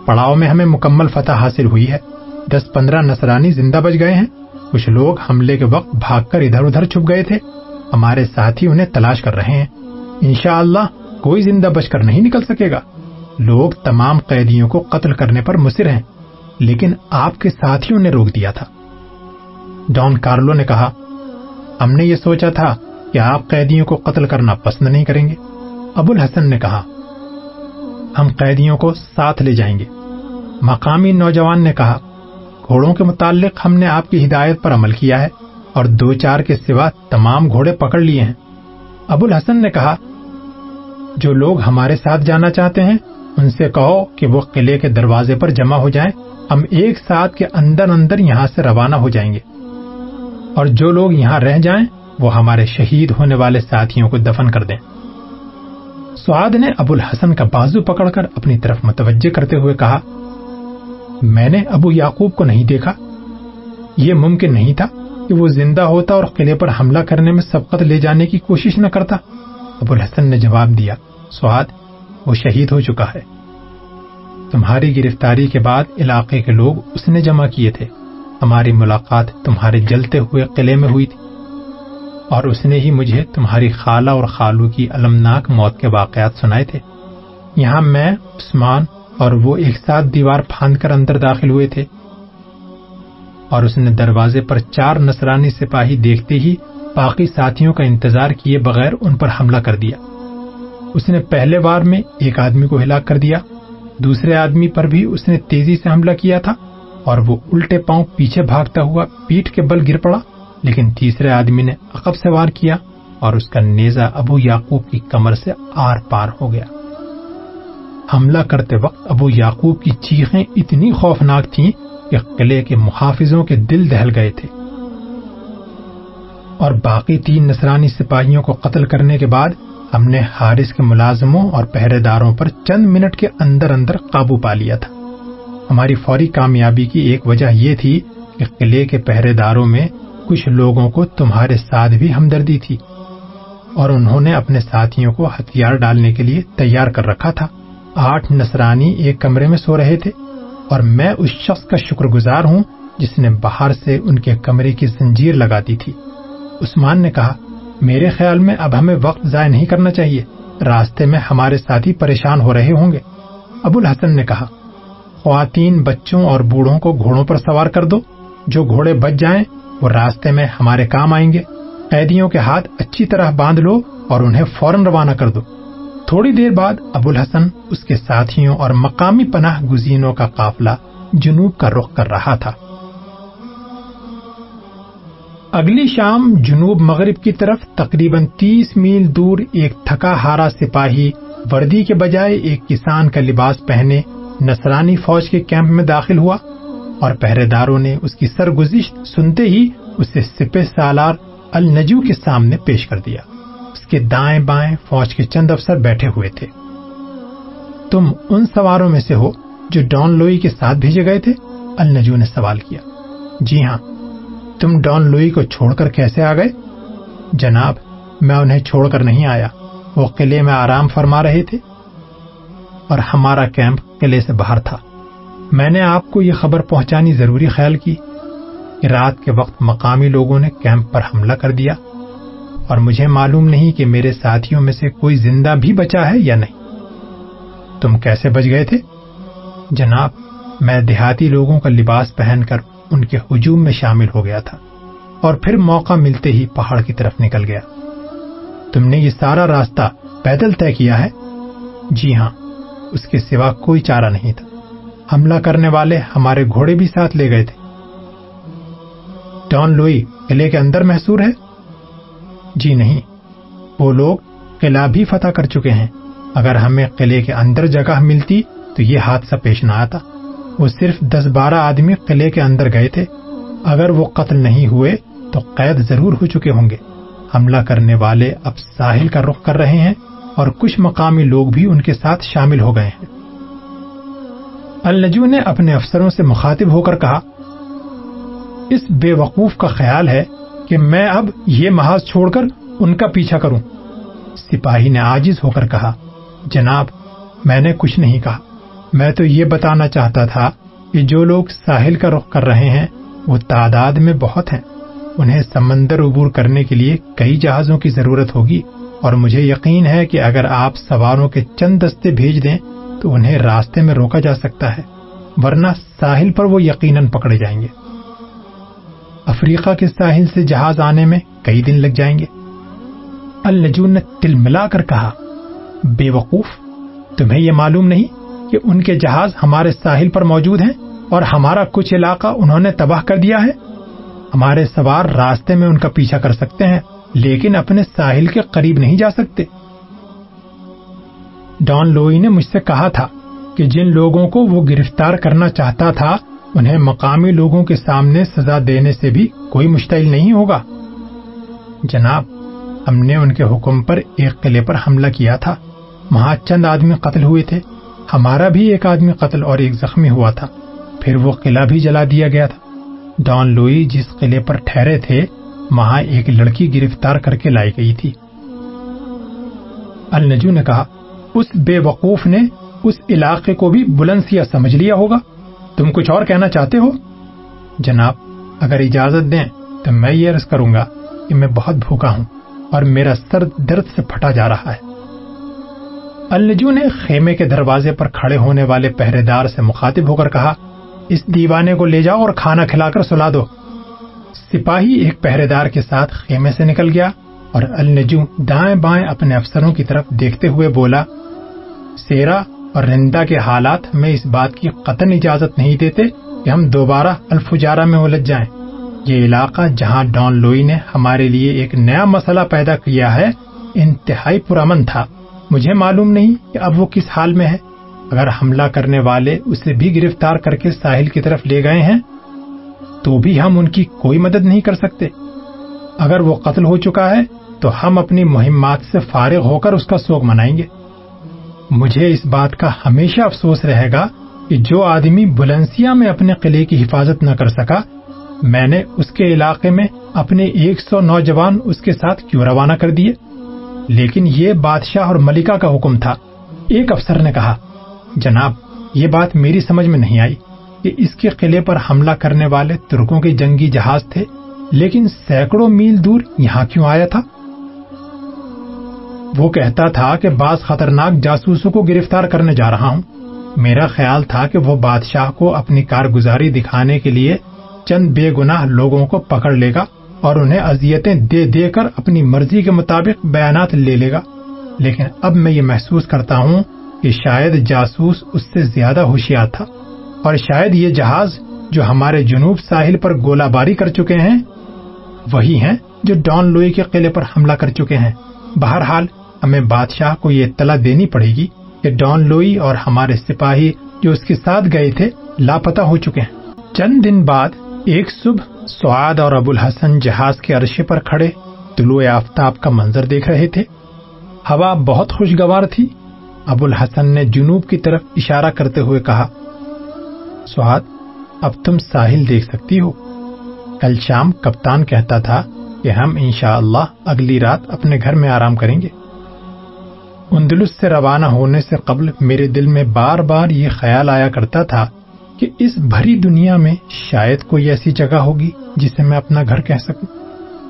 پڑاؤ میں ہمیں مکمل فتح حاصل ہوئی ہے۔ دس پندرہ نصرانی زندہ بچ گئے ہیں۔ کچھ لوگ حملے کے وقت بھاگ کر ادھر ادھر چھپ گئے تھے۔ ہمارے ساتھی انہیں تلاش کر رہے ہیں۔ انشاءاللہ اللہ کوئی زندہ بچ کر نہیں نکل سکے گا۔ لوگ تمام قیدیوں کو قتل کرنے پر مصر ہیں، لیکن آپ کے ساتھیوں نے روک دیا تھا۔ ڈان کارلو نے کہا، ہم نے یہ سوچا تھا کہ آپ قیدیوں کو قتل کرنا پسند نہیں کریں گے۔ ابو الحسن نے کہا، ہم قیدیوں کو ساتھ لے جائیں گے۔ مقامی نوجوان نے کہا، گھوڑوں کے متعلق ہم نے آپ کی ہدایت پر عمل کیا ہے اور دو چار کے سوا تمام گھوڑے پکڑ لیے ہیں۔ ابو الحسن نے کہا جو لوگ ہمارے ساتھ جانا چاہتے ہیں، ان سے کہو کہ وہ قلعے کے دروازے پر جمع ہو جائیں۔ ہم ایک ساتھ کے اندر اندر یہاں سے روانہ ہو جائیں گے۔ اور جو لوگ یہاں رہ جائیں، وہ ہمارے شہید ہونے والے ساتھیوں کو دفن کر دیں۔ سعاد نے ابو الحسن کا بازو پکڑ کر اپنی طرف متوجہ کرتے ہوئے کہا، میں نے ابو یعقوب کو نہیں دیکھا۔ یہ ممکن نہیں تھا کہ وہ زندہ ہوتا اور قلعے پر حملہ کرنے میں سبقت لے جانے کی کوشش نہ کرتا۔ ابو الحسن نے جواب دیا سعاد وہ شہید ہو چکا ہے۔ تمہاری گرفتاری کے بعد علاقے کے لوگ اس نے جمع کیے تھے۔ ہماری ملاقات تمہارے جلتے ہوئے قلعے میں ہوئی تھی۔ اور اس نے ہی مجھے تمہاری خالہ اور خالو کی المناک موت کے واقعات سنائے تھے۔ یہاں میں، عثمان اور وہ ایک ساتھ دیوار پھاند کر اندر داخل ہوئے تھے۔ اور اس نے دروازے پر چار نصرانی سپاہی دیکھتے ہی باقی ساتھیوں کا انتظار کیے بغیر ان پر حملہ کر دیا۔ اس نے پہلے بار میں ایک آدمی کو ہلاک کر دیا، دوسرے آدمی پر بھی اس نے تیزی سے حملہ کیا تھا اور وہ الٹے پاؤں پیچھے بھاگتا ہوا پیٹ کے بل گر پڑا، لیکن تیسرے آدمی نے عقب سے وار کیا اور اس کا نیزا ابو یعقوب کی کمر سے آر پار ہو گیا۔ حملہ کرتے وقت ابو یعقوب کی چیخیں اتنی خوفناک تھیں کہ قلعے کے محافظوں کے دل دہل گئے تھے۔ اور باقی تین نصرانی سپاہیوں کو قتل کرنے کے بعد ہم نے حارث کے ملازموں اور پہرے داروں پر چند منٹ کے اندر اندر قابو پا لیا تھا۔ ہماری فوری کامیابی کی ایک وجہ یہ تھی کہ قلعے کے پہرے داروں میں کچھ لوگوں کو تمہارے ساتھ بھی ہمدردی تھی اور انہوں نے اپنے ساتھیوں کو ہتھیار ڈالنے کے لیے تیار کر رکھا تھا۔ آٹھ نصرانی ایک کمرے میں سو رہے تھے اور میں اس شخص کا شکر گزار ہوں جس نے باہر سے ان کے کمرے کی زنجیر لگا دی تھی۔ عثمان نے کہا، میرے خیال میں اب ہمیں وقت ضائع نہیں کرنا چاہیے۔ راستے میں ہمارے ساتھی پریشان ہو رہے ہوں گے۔ ابو الحسن نے کہا، خواتین بچوں اور بوڑھوں کو گھوڑوں پر سوار کر دو۔ جو گھوڑے بچ جائیں، وہ راستے میں ہمارے کام آئیں گے۔ قیدیوں کے ہاتھ اچھی طرح باندھ لو اور انہیں فوراً روانہ کر دو۔ تھوڑی دیر بعد ابو الحسن اس کے ساتھیوں اور مقامی پناہ گزینوں کا قافلہ جنوب کا رخ کر رہا تھا۔ اگلی شام جنوب مغرب کی طرف تقریباً تیس میل دور ایک تھکا ہارا سپاہی وردی کے بجائے ایک کسان کا لباس پہنے نصرانی فوج کے کیمپ میں داخل ہوا اور پہرے داروں نے اس کی سرگزشت سنتے ہی اسے سپہ سالار النجو کے سامنے پیش کر دیا۔ اس کے دائیں بائیں فوج کے چند افسر بیٹھے ہوئے تھے۔ تم ان سواروں میں سے ہو جو ڈان لوئی کے ساتھ بھیجے گئے تھے؟ النجو نے سوال کیا۔ جی ہاں تم ڈان لوئی کو چھوڑ کر کیسے آ گئے؟ جناب، میں انہیں چھوڑ کر نہیں آیا۔ وہ قلعے میں آرام فرما رہے تھے اور ہمارا کیمپ قلعے سے باہر تھا۔ میں نے آپ کو یہ خبر پہنچانی ضروری خیال کی کہ رات کے وقت مقامی لوگوں نے کیمپ پر حملہ کر دیا اور مجھے معلوم نہیں کہ میرے ساتھیوں میں سے کوئی زندہ بھی بچا ہے یا نہیں۔ تم کیسے بچ گئے تھے؟ جناب، میں دیہاتی لوگوں کا لباس پہن کر ان کے ہجوم میں شامل ہو گیا تھا اور پھر موقع ملتے ہی پہاڑ کی طرف نکل گیا۔ تم نے یہ سارا راستہ پیدل طے کیا ہے؟ جی ہاں اس کے سوا کوئی چارہ نہیں تھا۔ حملہ کرنے والے ہمارے گھوڑے بھی ساتھ لے گئے تھے۔ ڈان لوئی قلعے کے اندر محسور ہے؟ جی نہیں، وہ لوگ قلعہ بھی فتح کر چکے ہیں۔ اگر ہمیں قلعے کے اندر جگہ ملتی تو یہ حادثہ پیش نہ آتا۔ وہ صرف دس بارہ آدمی قلعے کے اندر گئے تھے۔ اگر وہ قتل نہیں ہوئے تو قید ضرور ہو چکے ہوں گے۔ حملہ کرنے والے اب ساحل کا رخ کر رہے ہیں اور کچھ مقامی لوگ بھی ان کے ساتھ شامل ہو گئے ہیں۔ النجو نے اپنے افسروں سے مخاطب ہو کر کہا، اس بے وقوف کا خیال ہے کہ میں اب یہ محاذ چھوڑ کر ان کا پیچھا کروں۔ سپاہی نے آجز ہو کر کہا، جناب، میں نے کچھ نہیں کہا۔ میں تو یہ بتانا چاہتا تھا کہ جو لوگ ساحل کا رخ کر رہے ہیں، وہ تعداد میں بہت ہیں۔ انہیں سمندر عبور کرنے کے لیے کئی جہازوں کی ضرورت ہوگی۔ اور مجھے یقین ہے کہ اگر آپ سواروں کے چند دستے بھیج دیں، تو انہیں راستے میں روکا جا سکتا ہے۔ ورنہ ساحل پر وہ یقیناً پکڑے جائیں گے۔ افریقہ کے ساحل سے جہاز آنے میں کئی دن لگ جائیں گے۔ النجون نے تل ملا کر کہا، بے وقوف، تمہیں یہ معلوم نہیں؟ کہ ان کے جہاز ہمارے ساحل پر موجود ہیں اور ہمارا کچھ علاقہ انہوں نے تباہ کر دیا ہے۔ ہمارے سوار راستے میں ان کا پیچھا کر سکتے ہیں، لیکن اپنے ساحل کے قریب نہیں جا سکتے۔ ڈان لوئی نے مجھ سے کہا تھا کہ جن لوگوں کو وہ گرفتار کرنا چاہتا تھا، انہیں مقامی لوگوں کے سامنے سزا دینے سے بھی کوئی مشتعل نہیں ہوگا۔ جناب، ہم نے ان کے حکم پر ایک قلعے پر حملہ کیا تھا۔ وہاں چند آدمی قتل ہوئے تھے۔ ہمارا بھی ایک آدمی قتل اور ایک زخمی ہوا تھا۔ پھر وہ قلعہ بھی جلا دیا گیا تھا۔ ڈان لوئی جس قلعے پر ٹھہرے تھے، وہاں ایک لڑکی گرفتار کر کے لائی گئی تھی۔ النجو نے کہا، اس بے وقوف نے اس علاقے کو بھی بلندسیا سمجھ لیا ہوگا۔ تم کچھ اور کہنا چاہتے ہو؟ جناب، اگر اجازت دیں تو میں یہ عرض کروں گا کہ میں بہت بھوکا ہوں اور میرا سر درد سے پھٹا جا رہا ہے۔ النجو نے خیمے کے دروازے پر کھڑے ہونے والے پہرے دار سے مخاطب ہو کر کہا، اس دیوانے کو لے جاؤ اور کھانا کھلا کر سلا دو۔ سپاہی ایک پہرے دار کے ساتھ خیمے سے نکل گیا اور النجو دائیں بائیں اپنے افسروں کی طرف دیکھتے ہوئے بولا، سیرا اور رندا کے حالات میں اس بات کی قطن اجازت نہیں دیتے کہ ہم دوبارہ الفجارہ میں الجھ جائیں۔ یہ علاقہ جہاں ڈان لوئی نے ہمارے لیے ایک نیا مسئلہ پیدا کیا ہے، انتہائی پرامن تھا۔ مجھے معلوم نہیں کہ اب وہ کس حال میں ہے۔ اگر حملہ کرنے والے اسے بھی گرفتار کر کے ساحل کی طرف لے گئے ہیں، تو بھی ہم ان کی کوئی مدد نہیں کر سکتے۔ اگر وہ قتل ہو چکا ہے، تو ہم اپنی مہمات سے فارغ ہو کر اس کا سوگ منائیں گے۔ مجھے اس بات کا ہمیشہ افسوس رہے گا کہ جو آدمی بلنسیا میں اپنے قلعے کی حفاظت نہ کر سکا، میں نے اس کے علاقے میں اپنے ایک سو نوجوان اس کے ساتھ کیوں روانہ کر دیے؟ لیکن یہ بادشاہ اور ملکہ کا حکم تھا۔ ایک افسر نے کہا، جناب، یہ بات میری سمجھ میں نہیں آئی کہ اس کے قلعے پر حملہ کرنے والے ترکوں کے جنگی جہاز تھے، لیکن سینکڑوں میل دور یہاں کیوں آیا تھا؟ وہ کہتا تھا کہ بعض خطرناک جاسوسوں کو گرفتار کرنے جا رہا ہوں۔ میرا خیال تھا کہ وہ بادشاہ کو اپنی کارگزاری دکھانے کے لیے چند بے گناہ لوگوں کو پکڑ لے گا۔ اور انہیں اذیتیں دے دے کر اپنی مرضی کے مطابق بیانات لے لے گا۔ لیکن اب میں یہ محسوس کرتا ہوں کہ شاید جاسوس اس سے زیادہ ہوشیار تھا۔ اور شاید یہ جہاز جو ہمارے جنوب ساحل پر گولہ باری کر چکے ہیں، وہی ہیں جو ڈان لوئی کے قلعے پر حملہ کر چکے ہیں۔ بہرحال، ہمیں بادشاہ کو یہ اطلاع دینی پڑے گی کہ ڈان لوئی اور ہمارے سپاہی جو اس کے ساتھ گئے تھے، لاپتہ ہو چکے ہیں۔ چند دن بعد، ایک صبح سعاد اور ابو الحسن جہاز کے عرشے پر کھڑے طلوع آفتاب کا منظر دیکھ رہے تھے۔ ہوا بہت خوشگوار تھی۔ ابو الحسن نے جنوب کی طرف اشارہ کرتے ہوئے کہا، سعاد، اب تم ساحل دیکھ سکتی ہو۔ کل شام کپتان کہتا تھا کہ ہم انشاءاللہ اللہ اگلی رات اپنے گھر میں آرام کریں گے۔ اندلس سے روانہ ہونے سے قبل میرے دل میں بار بار یہ خیال آیا کرتا تھا کہ اس بھری دنیا میں شاید کوئی ایسی جگہ ہوگی جسے میں اپنا گھر کہہ سکوں۔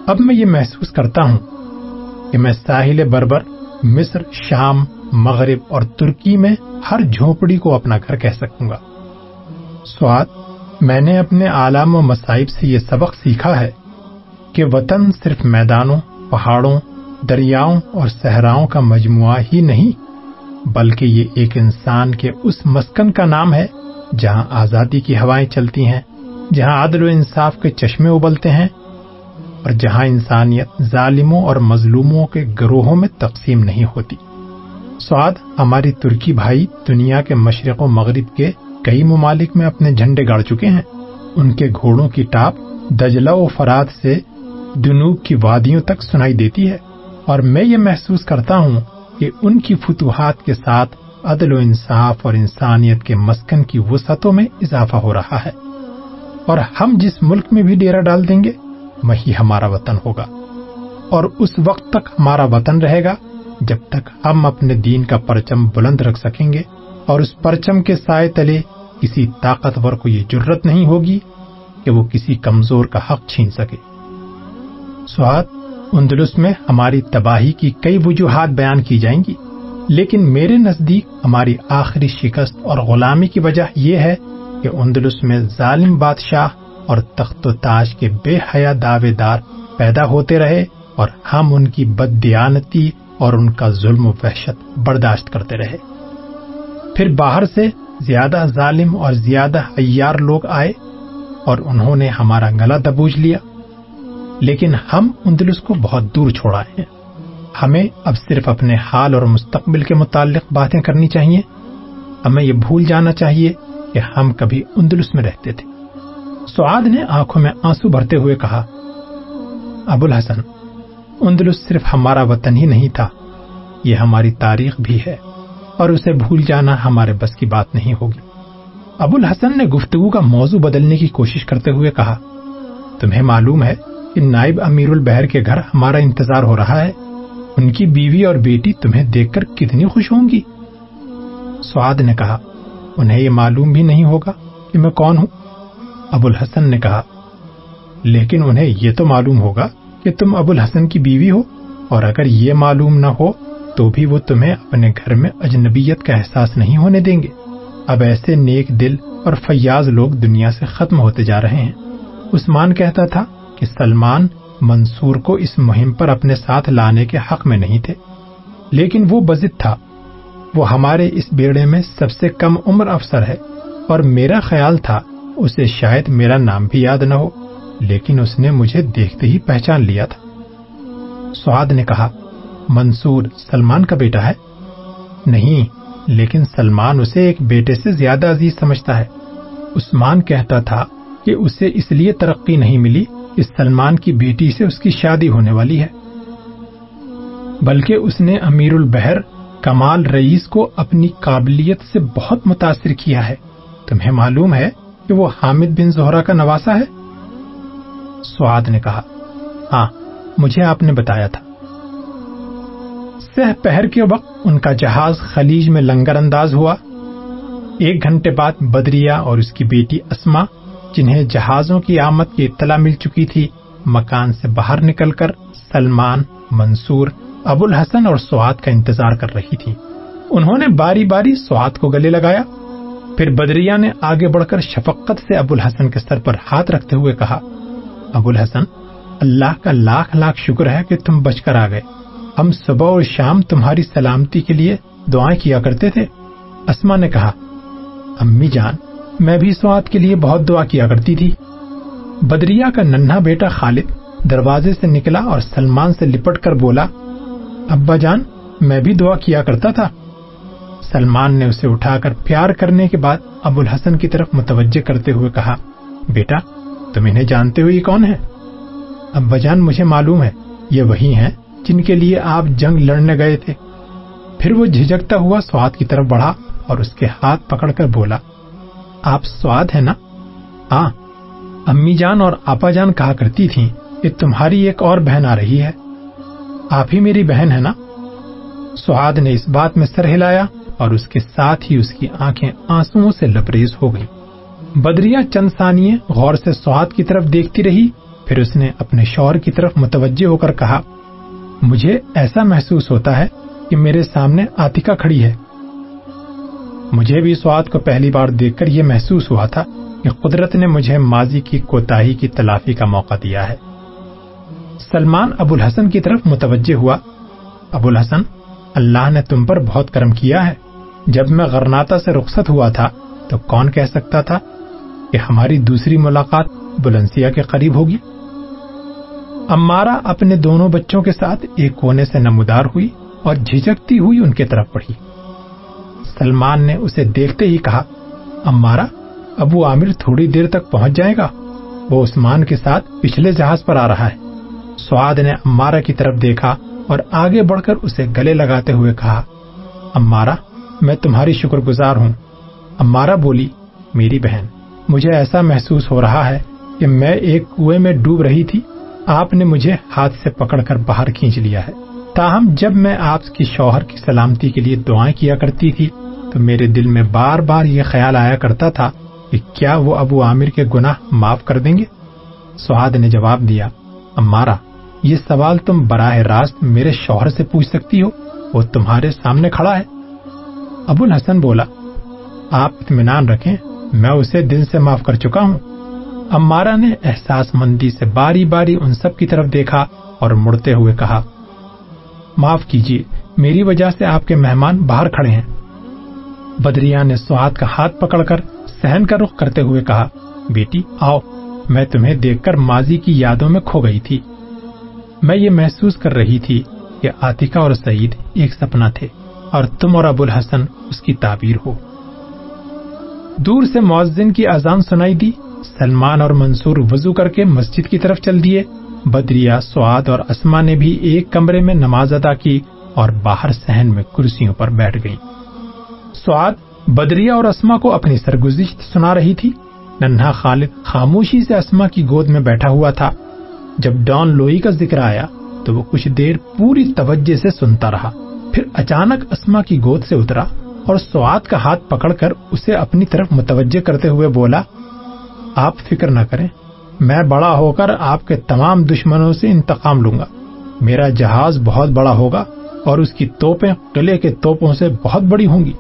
اب میں یہ محسوس کرتا ہوں کہ میں ساحل بربر، مصر، شام، مغرب اور ترکی میں ہر جھونپڑی کو اپنا گھر کہہ سکوں گا۔ سواد، میں نے اپنے عالم و مصائب سے یہ سبق سیکھا ہے کہ وطن صرف میدانوں، پہاڑوں، دریاؤں اور صحراؤں کا مجموعہ ہی نہیں، بلکہ یہ ایک انسان کے اس مسکن کا نام ہے جہاں آزادی کی ہوائیں چلتی ہیں، جہاں عدل و انصاف کے چشمے ابلتے ہیں، اور جہاں انسانیت ظالموں اور مظلوموں کے گروہوں میں تقسیم نہیں ہوتی۔ سعد، ہماری ترکی بھائی، دنیا کے مشرق و مغرب کے کئی ممالک میں اپنے جھنڈے گاڑ چکے ہیں۔ ان کے گھوڑوں کی ٹاپ دجلا و فراد سے جنوب کی وادیوں تک سنائی دیتی ہے۔ اور میں یہ محسوس کرتا ہوں کہ ان کی فتوحات کے ساتھ عدل و انصاف اور انسانیت کے مسکن کی وسعتوں میں اضافہ ہو رہا ہے۔ اور ہم جس ملک میں بھی ڈیرا ڈال دیں گے، وہی ہمارا وطن ہوگا۔ اور اس وقت تک ہمارا وطن رہے گا جب تک ہم اپنے دین کا پرچم بلند رکھ سکیں گے۔ اور اس پرچم کے سائے تلے کسی طاقتور کو یہ جرت نہیں ہوگی کہ وہ کسی کمزور کا حق چھین سکے۔ سواد، اندلس میں ہماری تباہی کی کئی وجوہات بیان کی جائیں گی۔ لیکن میرے نزدیک ہماری آخری شکست اور غلامی کی وجہ یہ ہے کہ اندلس میں ظالم بادشاہ اور تخت و تاج کے بے حیا دعوے دار پیدا ہوتے رہے اور ہم ان کی بد دیانتی اور ان کا ظلم و وحشت برداشت کرتے رہے۔ پھر باہر سے زیادہ ظالم اور زیادہ ایار لوگ آئے اور انہوں نے ہمارا گلا دبوج لیا، لیکن ہم اندلس کو بہت دور چھوڑا ہے ہمیں اب صرف اپنے حال اور مستقبل کے متعلق باتیں کرنی چاہیے۔ ہمیں یہ بھول جانا چاہیے کہ ہم کبھی اندلس میں رہتے تھے۔ سعاد نے آنکھوں میں آنسو بھرتے ہوئے کہا ابو الحسن اندلس صرف ہمارا وطن ہی نہیں تھا، یہ ہماری تاریخ بھی ہے اور اسے بھول جانا ہمارے بس کی بات نہیں ہوگی۔ ابو الحسن نے گفتگو کا موضوع بدلنے کی کوشش کرتے ہوئے کہا، تمہیں معلوم ہے کہ نائب امیر البحر کے گھر ہمارا انتظار ہو رہا ہے۔ ان کی بیوی اور بیٹی تمہیں دیکھ کر کتنی خوش ہوں گی؟ سعاد نے کہا، انہیں یہ معلوم بھی نہیں ہوگا کہ میں کون ہوں۔ ابو الحسن نے کہا، لیکن انہیں یہ تو معلوم ہوگا کہ تم ابو الحسن کی بیوی ہو، اور اگر یہ معلوم نہ ہو، تو بھی وہ تمہیں اپنے گھر میں اجنبیت کا احساس نہیں ہونے دیں گے۔ اب ایسے نیک دل اور فیاض لوگ دنیا سے ختم ہوتے جا رہے ہیں۔ عثمان کہتا تھا کہ سلمان منصور کو اس مہم پر اپنے ساتھ لانے کے حق میں نہیں تھے۔ لیکن وہ بزد تھا۔ وہ ہمارے اس بیڑے میں سب سے کم عمر افسر ہے اور میرا خیال تھا اسے شاید میرا نام بھی یاد نہ ہو، لیکن اس نے مجھے دیکھتے ہی پہچان لیا تھا۔ سعاد نے کہا، منصور، سلمان کا بیٹا ہے؟ نہیں، لیکن سلمان اسے ایک بیٹے سے زیادہ عزیز سمجھتا ہے۔ عثمان کہتا تھا کہ اسے اس لیے ترقی نہیں ملی کہ سلمان کی بیٹی سے اس کی شادی ہونے والی ہے۔ بلکہ اس نے امیر البحر کمال رئیس کو اپنی قابلیت سے بہت متاثر کیا ہے۔ تمہیں معلوم ہے کہ وہ حامد بن زہرا کا نواسا ہے؟ سعاد نے کہا ہاں مجھے آپ نے بتایا تھا۔ سہ پہر کے وقت ان کا جہاز خلیج میں لنگر انداز ہوا۔ ایک گھنٹے بعد بدریا اور اس کی بیٹی اسما جنہیں جہازوں کی آمد کی اطلاع مل چکی تھی، مکان سے باہر نکل کر سلمان، منصور ابو الحسن اور سواد کا انتظار کر رہی تھی انہوں نے باری باری سواد کو گلے لگایا۔ پھر بدریا نے آگے بڑھ کر شفقت سے ابو الحسن کے سر پر ہاتھ رکھتے ہوئے کہا ابو الحسن اللہ کا لاکھ لاکھ شکر ہے کہ تم بچ کر آ گئے۔ ہم صبح اور شام تمہاری سلامتی کے لیے دعائیں کیا کرتے تھے۔ اسما نے کہا، امی جان میں بھی سواد کے لیے بہت دعا کیا کرتی تھی۔ بدریا کا ننھا بیٹا خالد دروازے سے نکلا اور سلمان سے لپٹ کر بولا، ابا جان، میں بھی دعا کیا کرتا تھا۔ سلمان نے اسے اٹھا کر پیار کرنے کے بعد ابو الحسن کی طرف متوجہ کرتے ہوئے کہا، بیٹا، تم انہیں جانتے ہو یہ کون ہے؟ ابا جان، مجھے معلوم ہے، یہ وہی ہیں جن کے لیے آپ جنگ لڑنے گئے تھے۔ پھر وہ جھجکتا ہوا سواد کی طرف بڑھا اور اس کے ہاتھ پکڑ کر بولا آپ سواد ہے نا؟ ہاں امی جان اور آپا جان کہا کرتی تھی کہ تمہاری ایک اور بہن آ رہی ہے۔ آپ ہی میری بہن ہے نا؟ سواد نے اس بات میں سر ہلایا اور اس کے ساتھ ہی اس کی آنکھیں آنسو سے لبریز ہو گئی بدریا چند ثانیے غور سے سواد کی طرف دیکھتی رہی، پھر اس نے اپنے شوہر کی طرف متوجہ ہو کر کہا، مجھے ایسا محسوس ہوتا ہے کہ میرے سامنے آتکا کھڑی ہے۔ مجھے بھی سواد کو پہلی بار دیکھ کر یہ محسوس ہوا تھا کہ قدرت نے مجھے ماضی کی کوتاہی کی تلافی کا موقع دیا ہے۔ سلمان ابو الحسن کی طرف متوجہ ہوا۔ ابو الحسن، اللہ نے تم پر بہت کرم کیا ہے۔ جب میں غرناتا سے رخصت ہوا تھا تو کون کہہ سکتا تھا کہ ہماری دوسری ملاقات بلنسیا کے قریب ہوگی؟ امارا اپنے دونوں بچوں کے ساتھ ایک کونے سے نمودار ہوئی اور جھجکتی ہوئی ان کے طرف پڑھی سلمان نے اسے دیکھتے ہی کہا امارا ابو عامر تھوڑی دیر تک پہنچ جائے گا۔ وہ عثمان کے ساتھ پچھلے جہاز پر آ رہا ہے۔ سواد نے امارا کی طرف دیکھا اور آگے بڑھ کر اسے گلے لگاتے ہوئے کہا امارا میں تمہاری شکر گزار ہوں۔ امارا بولی، میری بہن، مجھے ایسا محسوس ہو رہا ہے کہ میں ایک کنویں میں ڈوب رہی تھی۔ آپ نے مجھے ہاتھ سے پکڑ کر باہر کھینچ لیا ہے۔ تاہم، جب میں آپ کی شوہر کی سلامتی کے لیے دعائیں کیا کرتی تھی تو میرے دل میں بار بار یہ خیال آیا کرتا تھا کہ کیا وہ ابو عامر کے گناہ معاف کر دیں گے؟ سہاد نے جواب دیا، امارا، یہ سوال تم براہ راست میرے شوہر سے پوچھ سکتی ہو؟ وہ تمہارے سامنے کھڑا ہے۔ ابو الحسن بولا، آپ اطمینان رکھیں، میں اسے دل سے معاف کر چکا ہوں۔ امارا نے احساس مندی سے باری باری ان سب کی طرف دیکھا اور مڑتے ہوئے کہا، معاف کیجیے، میری وجہ سے آپ کے مہمان باہر کھڑے ہیں۔ بدریا نے سواد کا ہاتھ پکڑ کر سہن کا رخ کرتے ہوئے کہا، بیٹی، آؤ، میں تمہیں دیکھ کر ماضی کی یادوں میں کھو گئی تھی۔ میں یہ محسوس کر رہی تھی کہ آتکا اور سعید ایک سپنا تھے اور تم اور ابو الحسن اس کی تعبیر ہو۔ دور سے معذن کی اذان سنائی دی، سلمان اور منصور وضو کر کے مسجد کی طرف چل دیے۔ بدریا سواد اور اسما نے بھی ایک کمرے میں نماز ادا کی اور باہر سہن میں کرسیوں پر بیٹھ گئی سواد بدریا اور اسما کو اپنی سرگزشت سنا رہی تھی۔ ننھا خالد خاموشی سے اسما کی گود میں بیٹھا ہوا تھا۔ جب ڈان لوئی کا ذکر آیا تو وہ کچھ دیر پوری توجہ سے سنتا رہا۔ پھر اچانک اسما کی گود سے اترا اور سواد کا ہاتھ پکڑ کر اسے اپنی طرف متوجہ کرتے ہوئے بولا، آپ فکر نہ کریں، میں بڑا ہو کر آپ کے تمام دشمنوں سے انتقام لوں گا۔ میرا جہاز بہت بڑا ہوگا اور اس کی توپیں قلعے کے توپوں سے بہت بڑی ہوں گی۔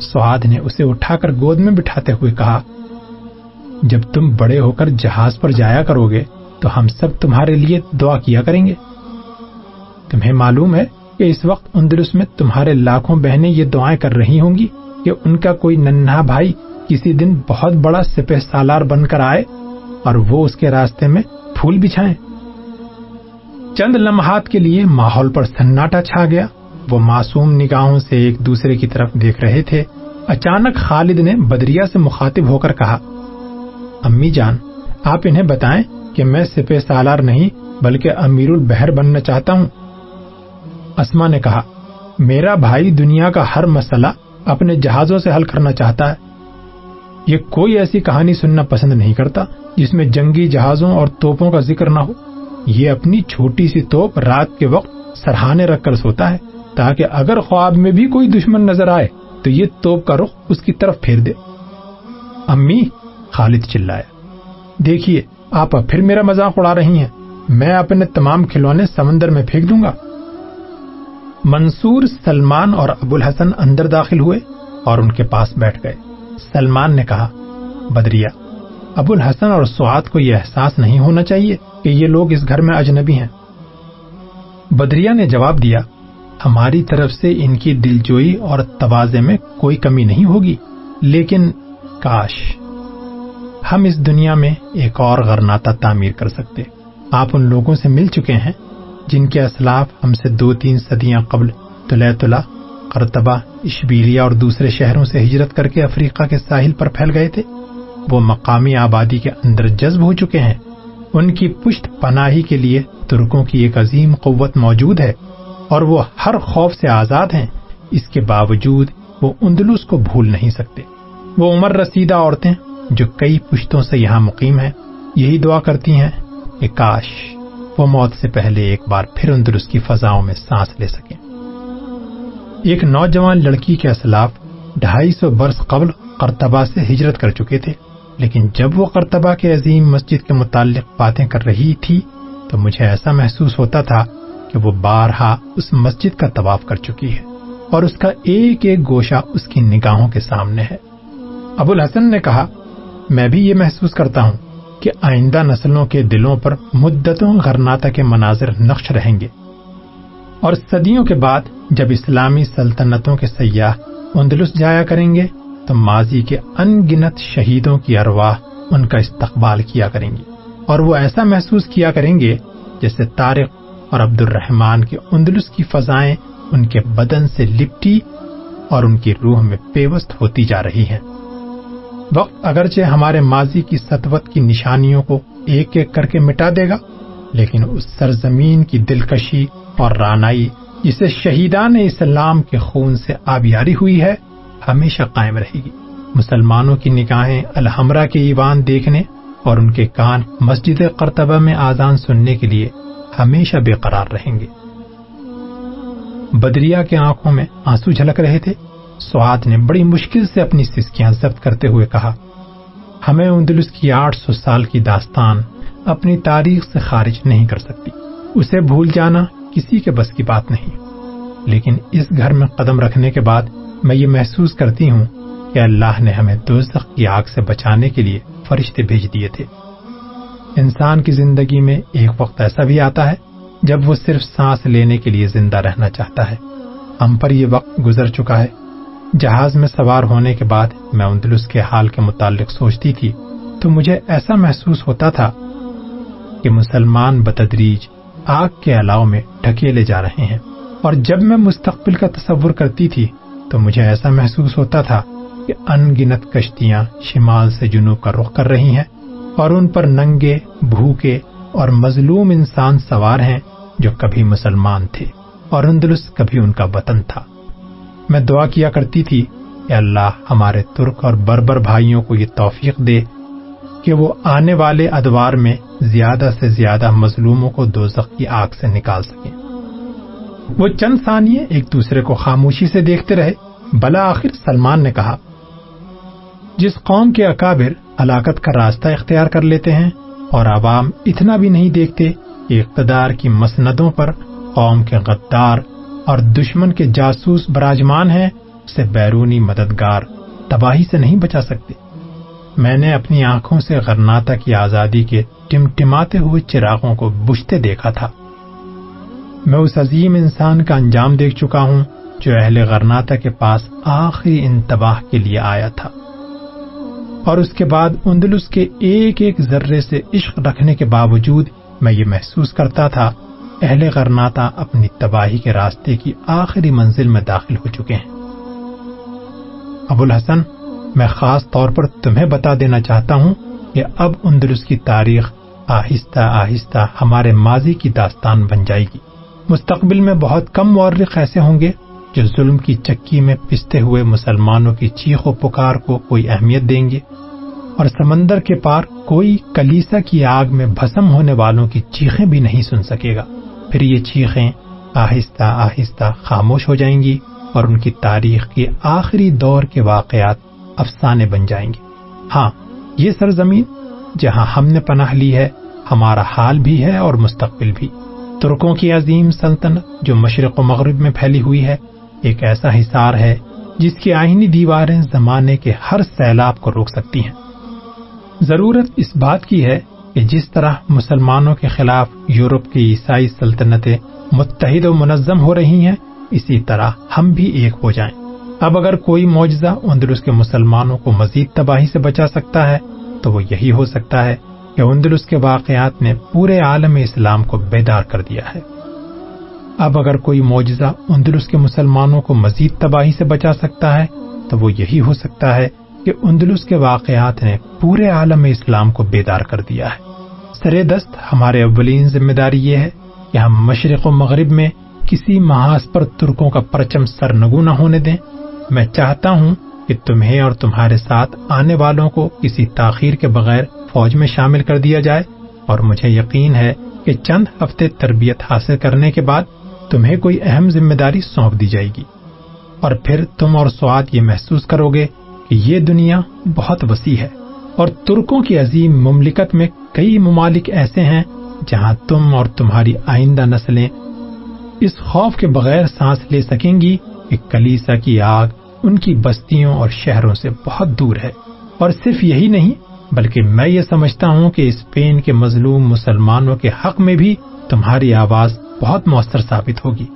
سواد نے اسے اٹھا کر گود میں بٹھاتے ہوئے کہا، جب تم بڑے ہو کر جہاز پر جایا کرو گے، تو ہم سب تمہارے لیے دعا کیا کریں گے۔ تمہیں معلوم ہے کہ اس وقت اندرس میں تمہارے لاکھوں بہنیں یہ دعائیں کر رہی ہوں گی کہ ان کا کوئی ننھا بھائی کسی دن بہت بڑا سپہ سالار بن کر آئے اور وہ اس کے راستے میں پھول بچھائیں۔ چند لمحات کے لیے ماحول پر سناٹا چھا گیا۔ وہ معصوم نگاہوں سے ایک دوسرے کی طرف دیکھ رہے تھے، اچانک خالد نے بدریا سے مخاطب ہو کر کہا، امی جان، آپ انہیں بتائیں کہ میں سپہ سالار نہیں بلکہ امیر البحر بننا چاہتا ہوں۔ اسما نے کہا، میرا بھائی دنیا کا ہر مسئلہ اپنے جہازوں سے حل کرنا چاہتا ہے۔ یہ کوئی ایسی کہانی سننا پسند نہیں کرتا جس میں جنگی جہازوں اور توپوں کا ذکر نہ ہو۔ یہ اپنی چھوٹی سی توپ رات کے وقت سرہانے رکھ کر سوتا ہے۔ تاکہ اگر خواب میں بھی کوئی دشمن نظر آئے تو یہ توپ کا رخ اس کی طرف پھیر دے۔ امی خالد چلایا دیکھیے، آپ پھر میرا مذاق اڑا رہی ہیں۔ میں اپنے تمام کھلونے سمندر میں پھینک دوں گا۔ منصور، سلمان اور ابو الحسن اندر داخل ہوئے اور ان کے پاس بیٹھ گئے۔ سلمان نے کہا، بدریا ابو الحسن اور سعاد کو یہ احساس نہیں ہونا چاہیے کہ یہ لوگ اس گھر میں اجنبی ہیں بدریا نے جواب دیا ہماری طرف سے ان کی دلجوئی اور توازے میں کوئی کمی نہیں ہوگی۔ لیکن کاش، ہم اس دنیا میں ایک اور غرناتا تعمیر کر سکتے۔ آپ ان لوگوں سے مل چکے ہیں جن کے اسلاف ہم سے دو تین صدیاں قبل تلا کرتبہ اشبیلیا اور دوسرے شہروں سے ہجرت کر کے افریقہ کے ساحل پر پھیل گئے تھے۔ وہ مقامی آبادی کے اندر جذب ہو چکے ہیں۔ ان کی پشت پناہی کے لیے ترکوں کی ایک عظیم قوت موجود ہے۔ اور وہ ہر خوف سے آزاد ہیں۔ اس کے باوجود وہ اندلس کو بھول نہیں سکتے۔ وہ عمر رسیدہ عورتیں جو کئی پشتوں سے یہاں مقیم ہیں، یہی دعا کرتی ہیں کہ کاش وہ موت سے پہلے ایک بار پھر اندلس کی فضاؤں میں سانس لے سکیں۔ ایک نوجوان لڑکی کے اسلاف ڈھائی سو برس قبل کرتبہ سے ہجرت کر چکے تھے، لیکن جب وہ کرتبہ کے عظیم مسجد کے متعلق باتیں کر رہی تھی، تو مجھے ایسا محسوس ہوتا تھا کہ وہ بارہا اس مسجد کا طواف کر چکی ہے اور اس کا ایک ایک گوشہ اس کی نگاہوں کے سامنے ہے۔ ابو الحسن نے کہا، میں بھی یہ محسوس کرتا ہوں کہ آئندہ نسلوں کے دلوں پر مدتوں غرناتا کے مناظر نقش رہیں گے۔ اور صدیوں کے بعد جب اسلامی سلطنتوں کے سیاح اندلس جایا کریں گے، تو ماضی کے ان گنت شہیدوں کی ارواح ان کا استقبال کیا کریں گی۔ اور وہ ایسا محسوس کیا کریں گے جیسے طارق اور عبد الرحمان کے اندلس کی فضائیں ان کے بدن سے لپٹی اور ان کی روح میں پیوست ہوتی جا رہی ہیں۔ وقت اگرچہ ہمارے ماضی کی سطوت کی نشانیوں کو ایک ایک کر کے مٹا دے گا، لیکن اس سرزمین کی دلکشی اور رانائی جسے شہیدان اسلام کے خون سے آبیاری ہوئی ہے، ہمیشہ قائم رہے گی۔ مسلمانوں کی نگاہیں الحمرہ کے ایوان دیکھنے اور ان کے کان مسجد کرتبہ میں آزان سننے کے لیے ہمیشہ بے قرار رہیں گے۔ بدریا کے آنکھوں میں آنسو جھلک رہے تھے۔ سواد نے بڑی مشکل سے اپنی سسکیاں ضبط کرتے ہوئے کہا، ہمیں اندلس کی آٹھ سو سال کی داستان اپنی تاریخ سے خارج نہیں کر سکتی۔ اسے بھول جانا کسی کے بس کی بات نہیں۔ لیکن اس گھر میں قدم رکھنے کے بعد میں یہ محسوس کرتی ہوں کہ اللہ نے ہمیں دوزخ کی آگ سے بچانے کے لیے فرشتے بھیج دیے تھے۔ انسان کی زندگی میں ایک وقت ایسا بھی آتا ہے جب وہ صرف سانس لینے کے لیے زندہ رہنا چاہتا ہے۔ ہم پر یہ وقت گزر چکا ہے۔ جہاز میں سوار ہونے کے بعد میں اندلس کے حال کے متعلق سوچتی تھی۔ تو مجھے ایسا محسوس ہوتا تھا کہ مسلمان بتدریج آگ کے علاؤ میں ڈھکیلے جا رہے ہیں۔ اور جب میں مستقبل کا تصور کرتی تھی تو مجھے ایسا محسوس ہوتا تھا کہ ان گنت کشتیاں شمال سے جنوب کا رخ کر رہی ہیں۔ اور ان پر ننگے، بھوکے اور مظلوم انسان سوار ہیں جو کبھی مسلمان تھے اور اندلس کبھی ان کا وطن تھا۔ میں دعا کیا کرتی تھی کہ اللہ، ہمارے ترک اور بربر بھائیوں کو یہ توفیق دے کہ وہ آنے والے ادوار میں زیادہ سے زیادہ مظلوموں کو دو کی آگ سے نکال سکیں۔ وہ چند ثانیے ایک دوسرے کو خاموشی سے دیکھتے رہے۔ بلا آخر سلمان نے کہا، جس قوم کے اکابر ہلاکت کا راستہ اختیار کر لیتے ہیں اور عوام اتنا بھی نہیں دیکھتے کہ اقتدار کی مسندوں پر قوم کے غدار اور دشمن کے جاسوس براجمان ہیں اسے بیرونی مددگار تباہی سے نہیں بچا سکتے۔ میں نے اپنی آنکھوں سے غرناتا کی آزادی کے ٹمٹماتے ہوئے چراغوں کو بجھتے دیکھا تھا۔ میں اس عظیم انسان کا انجام دیکھ چکا ہوں جو اہل غرناتا کے پاس آخری انتباہ کے لیے آیا تھا۔ اور اس کے بعد اندلس کے ایک ایک ذرے سے عشق رکھنے کے باوجود میں یہ محسوس کرتا تھا، اہل غرناتا اپنی تباہی کے راستے کی آخری منزل میں داخل ہو چکے ہیں۔ ابو الحسن، میں خاص طور پر تمہیں بتا دینا چاہتا ہوں کہ اب اندرس کی تاریخ آہستہ آہستہ ہمارے ماضی کی داستان بن جائے گی۔ مستقبل میں بہت کم مورخ ایسے ہوں گے جو ظلم کی چکی میں پستے ہوئے مسلمانوں کی چیخ و پکار کو کوئی اہمیت دیں گے اور سمندر کے پار کوئی کلیسا کی آگ میں بھسم ہونے والوں کی چیخیں بھی نہیں سن سکے گا۔ پھر یہ چیخیں آہستہ آہستہ خاموش ہو جائیں گی اور ان کی تاریخ کے آخری دور کے واقعات افسانے بن جائیں گے۔ ہاں یہ سرزمین جہاں ہم نے پناہ لی ہے، ہمارا حال بھی ہے اور مستقبل بھی۔ ترکوں کی عظیم سلطنت جو مشرق و مغرب میں پھیلی ہوئی ہے ایک ایسا حصار ہے جس کی آئینی دیواریں زمانے کے ہر سیلاب کو روک سکتی ہیں۔ ضرورت اس بات کی ہے کہ جس طرح مسلمانوں کے خلاف یورپ کی عیسائی سلطنتیں متحد و منظم ہو رہی ہیں، اسی طرح ہم بھی ایک ہو جائیں۔ اب اگر کوئی معجزہ اندلس کے مسلمانوں کو مزید تباہی سے بچا سکتا ہے، تو وہ یہی ہو سکتا ہے کہ اندلس کے واقعات نے پورے عالم اسلام کو بیدار کر دیا ہے۔ اب اگر کوئی معجزہ اندلس کے مسلمانوں کو مزید تباہی سے بچا سکتا ہے، تو وہ یہی ہو سکتا ہے کہ اندلس کے واقعات نے پورے عالم اسلام کو بیدار کر دیا ہے۔ سر دست ہمارے اولین ذمہ داری یہ ہے کہ ہم مشرق و مغرب میں کسی محاذ پر ترکوں کا پرچم سرنگو نہ ہونے دیں۔ میں چاہتا ہوں کہ تمہیں اور تمہارے ساتھ آنے والوں کو کسی تاخیر کے بغیر فوج میں شامل کر دیا جائے۔ اور مجھے یقین ہے کہ چند ہفتے تربیت حاصل کرنے کے بعد تمہیں کوئی اہم ذمہ داری سونپ دی جائے گی۔ اور پھر تم اور سواد یہ محسوس کرو گے کہ یہ دنیا بہت وسیع ہے اور ترکوں کی عظیم مملکت میں کئی ممالک ایسے ہیں جہاں تم اور تمہاری آئندہ نسلیں اس خوف کے بغیر سانس لے سکیں گی کہ کلیسا کی آگ ان کی بستیوں اور شہروں سے بہت دور ہے۔ اور صرف یہی نہیں، بلکہ میں یہ سمجھتا ہوں کہ اسپین کے مظلوم مسلمانوں کے حق میں بھی تمہاری آواز بہت مؤثر ثابت ہوگی۔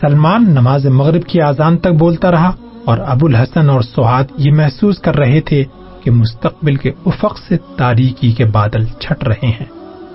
سلمان نماز مغرب کی آزان تک بولتا رہا اور ابو الحسن اور سہاد یہ محسوس کر رہے تھے کہ مستقبل کے افق سے تاریکی کے بادل چھٹ رہے ہیں۔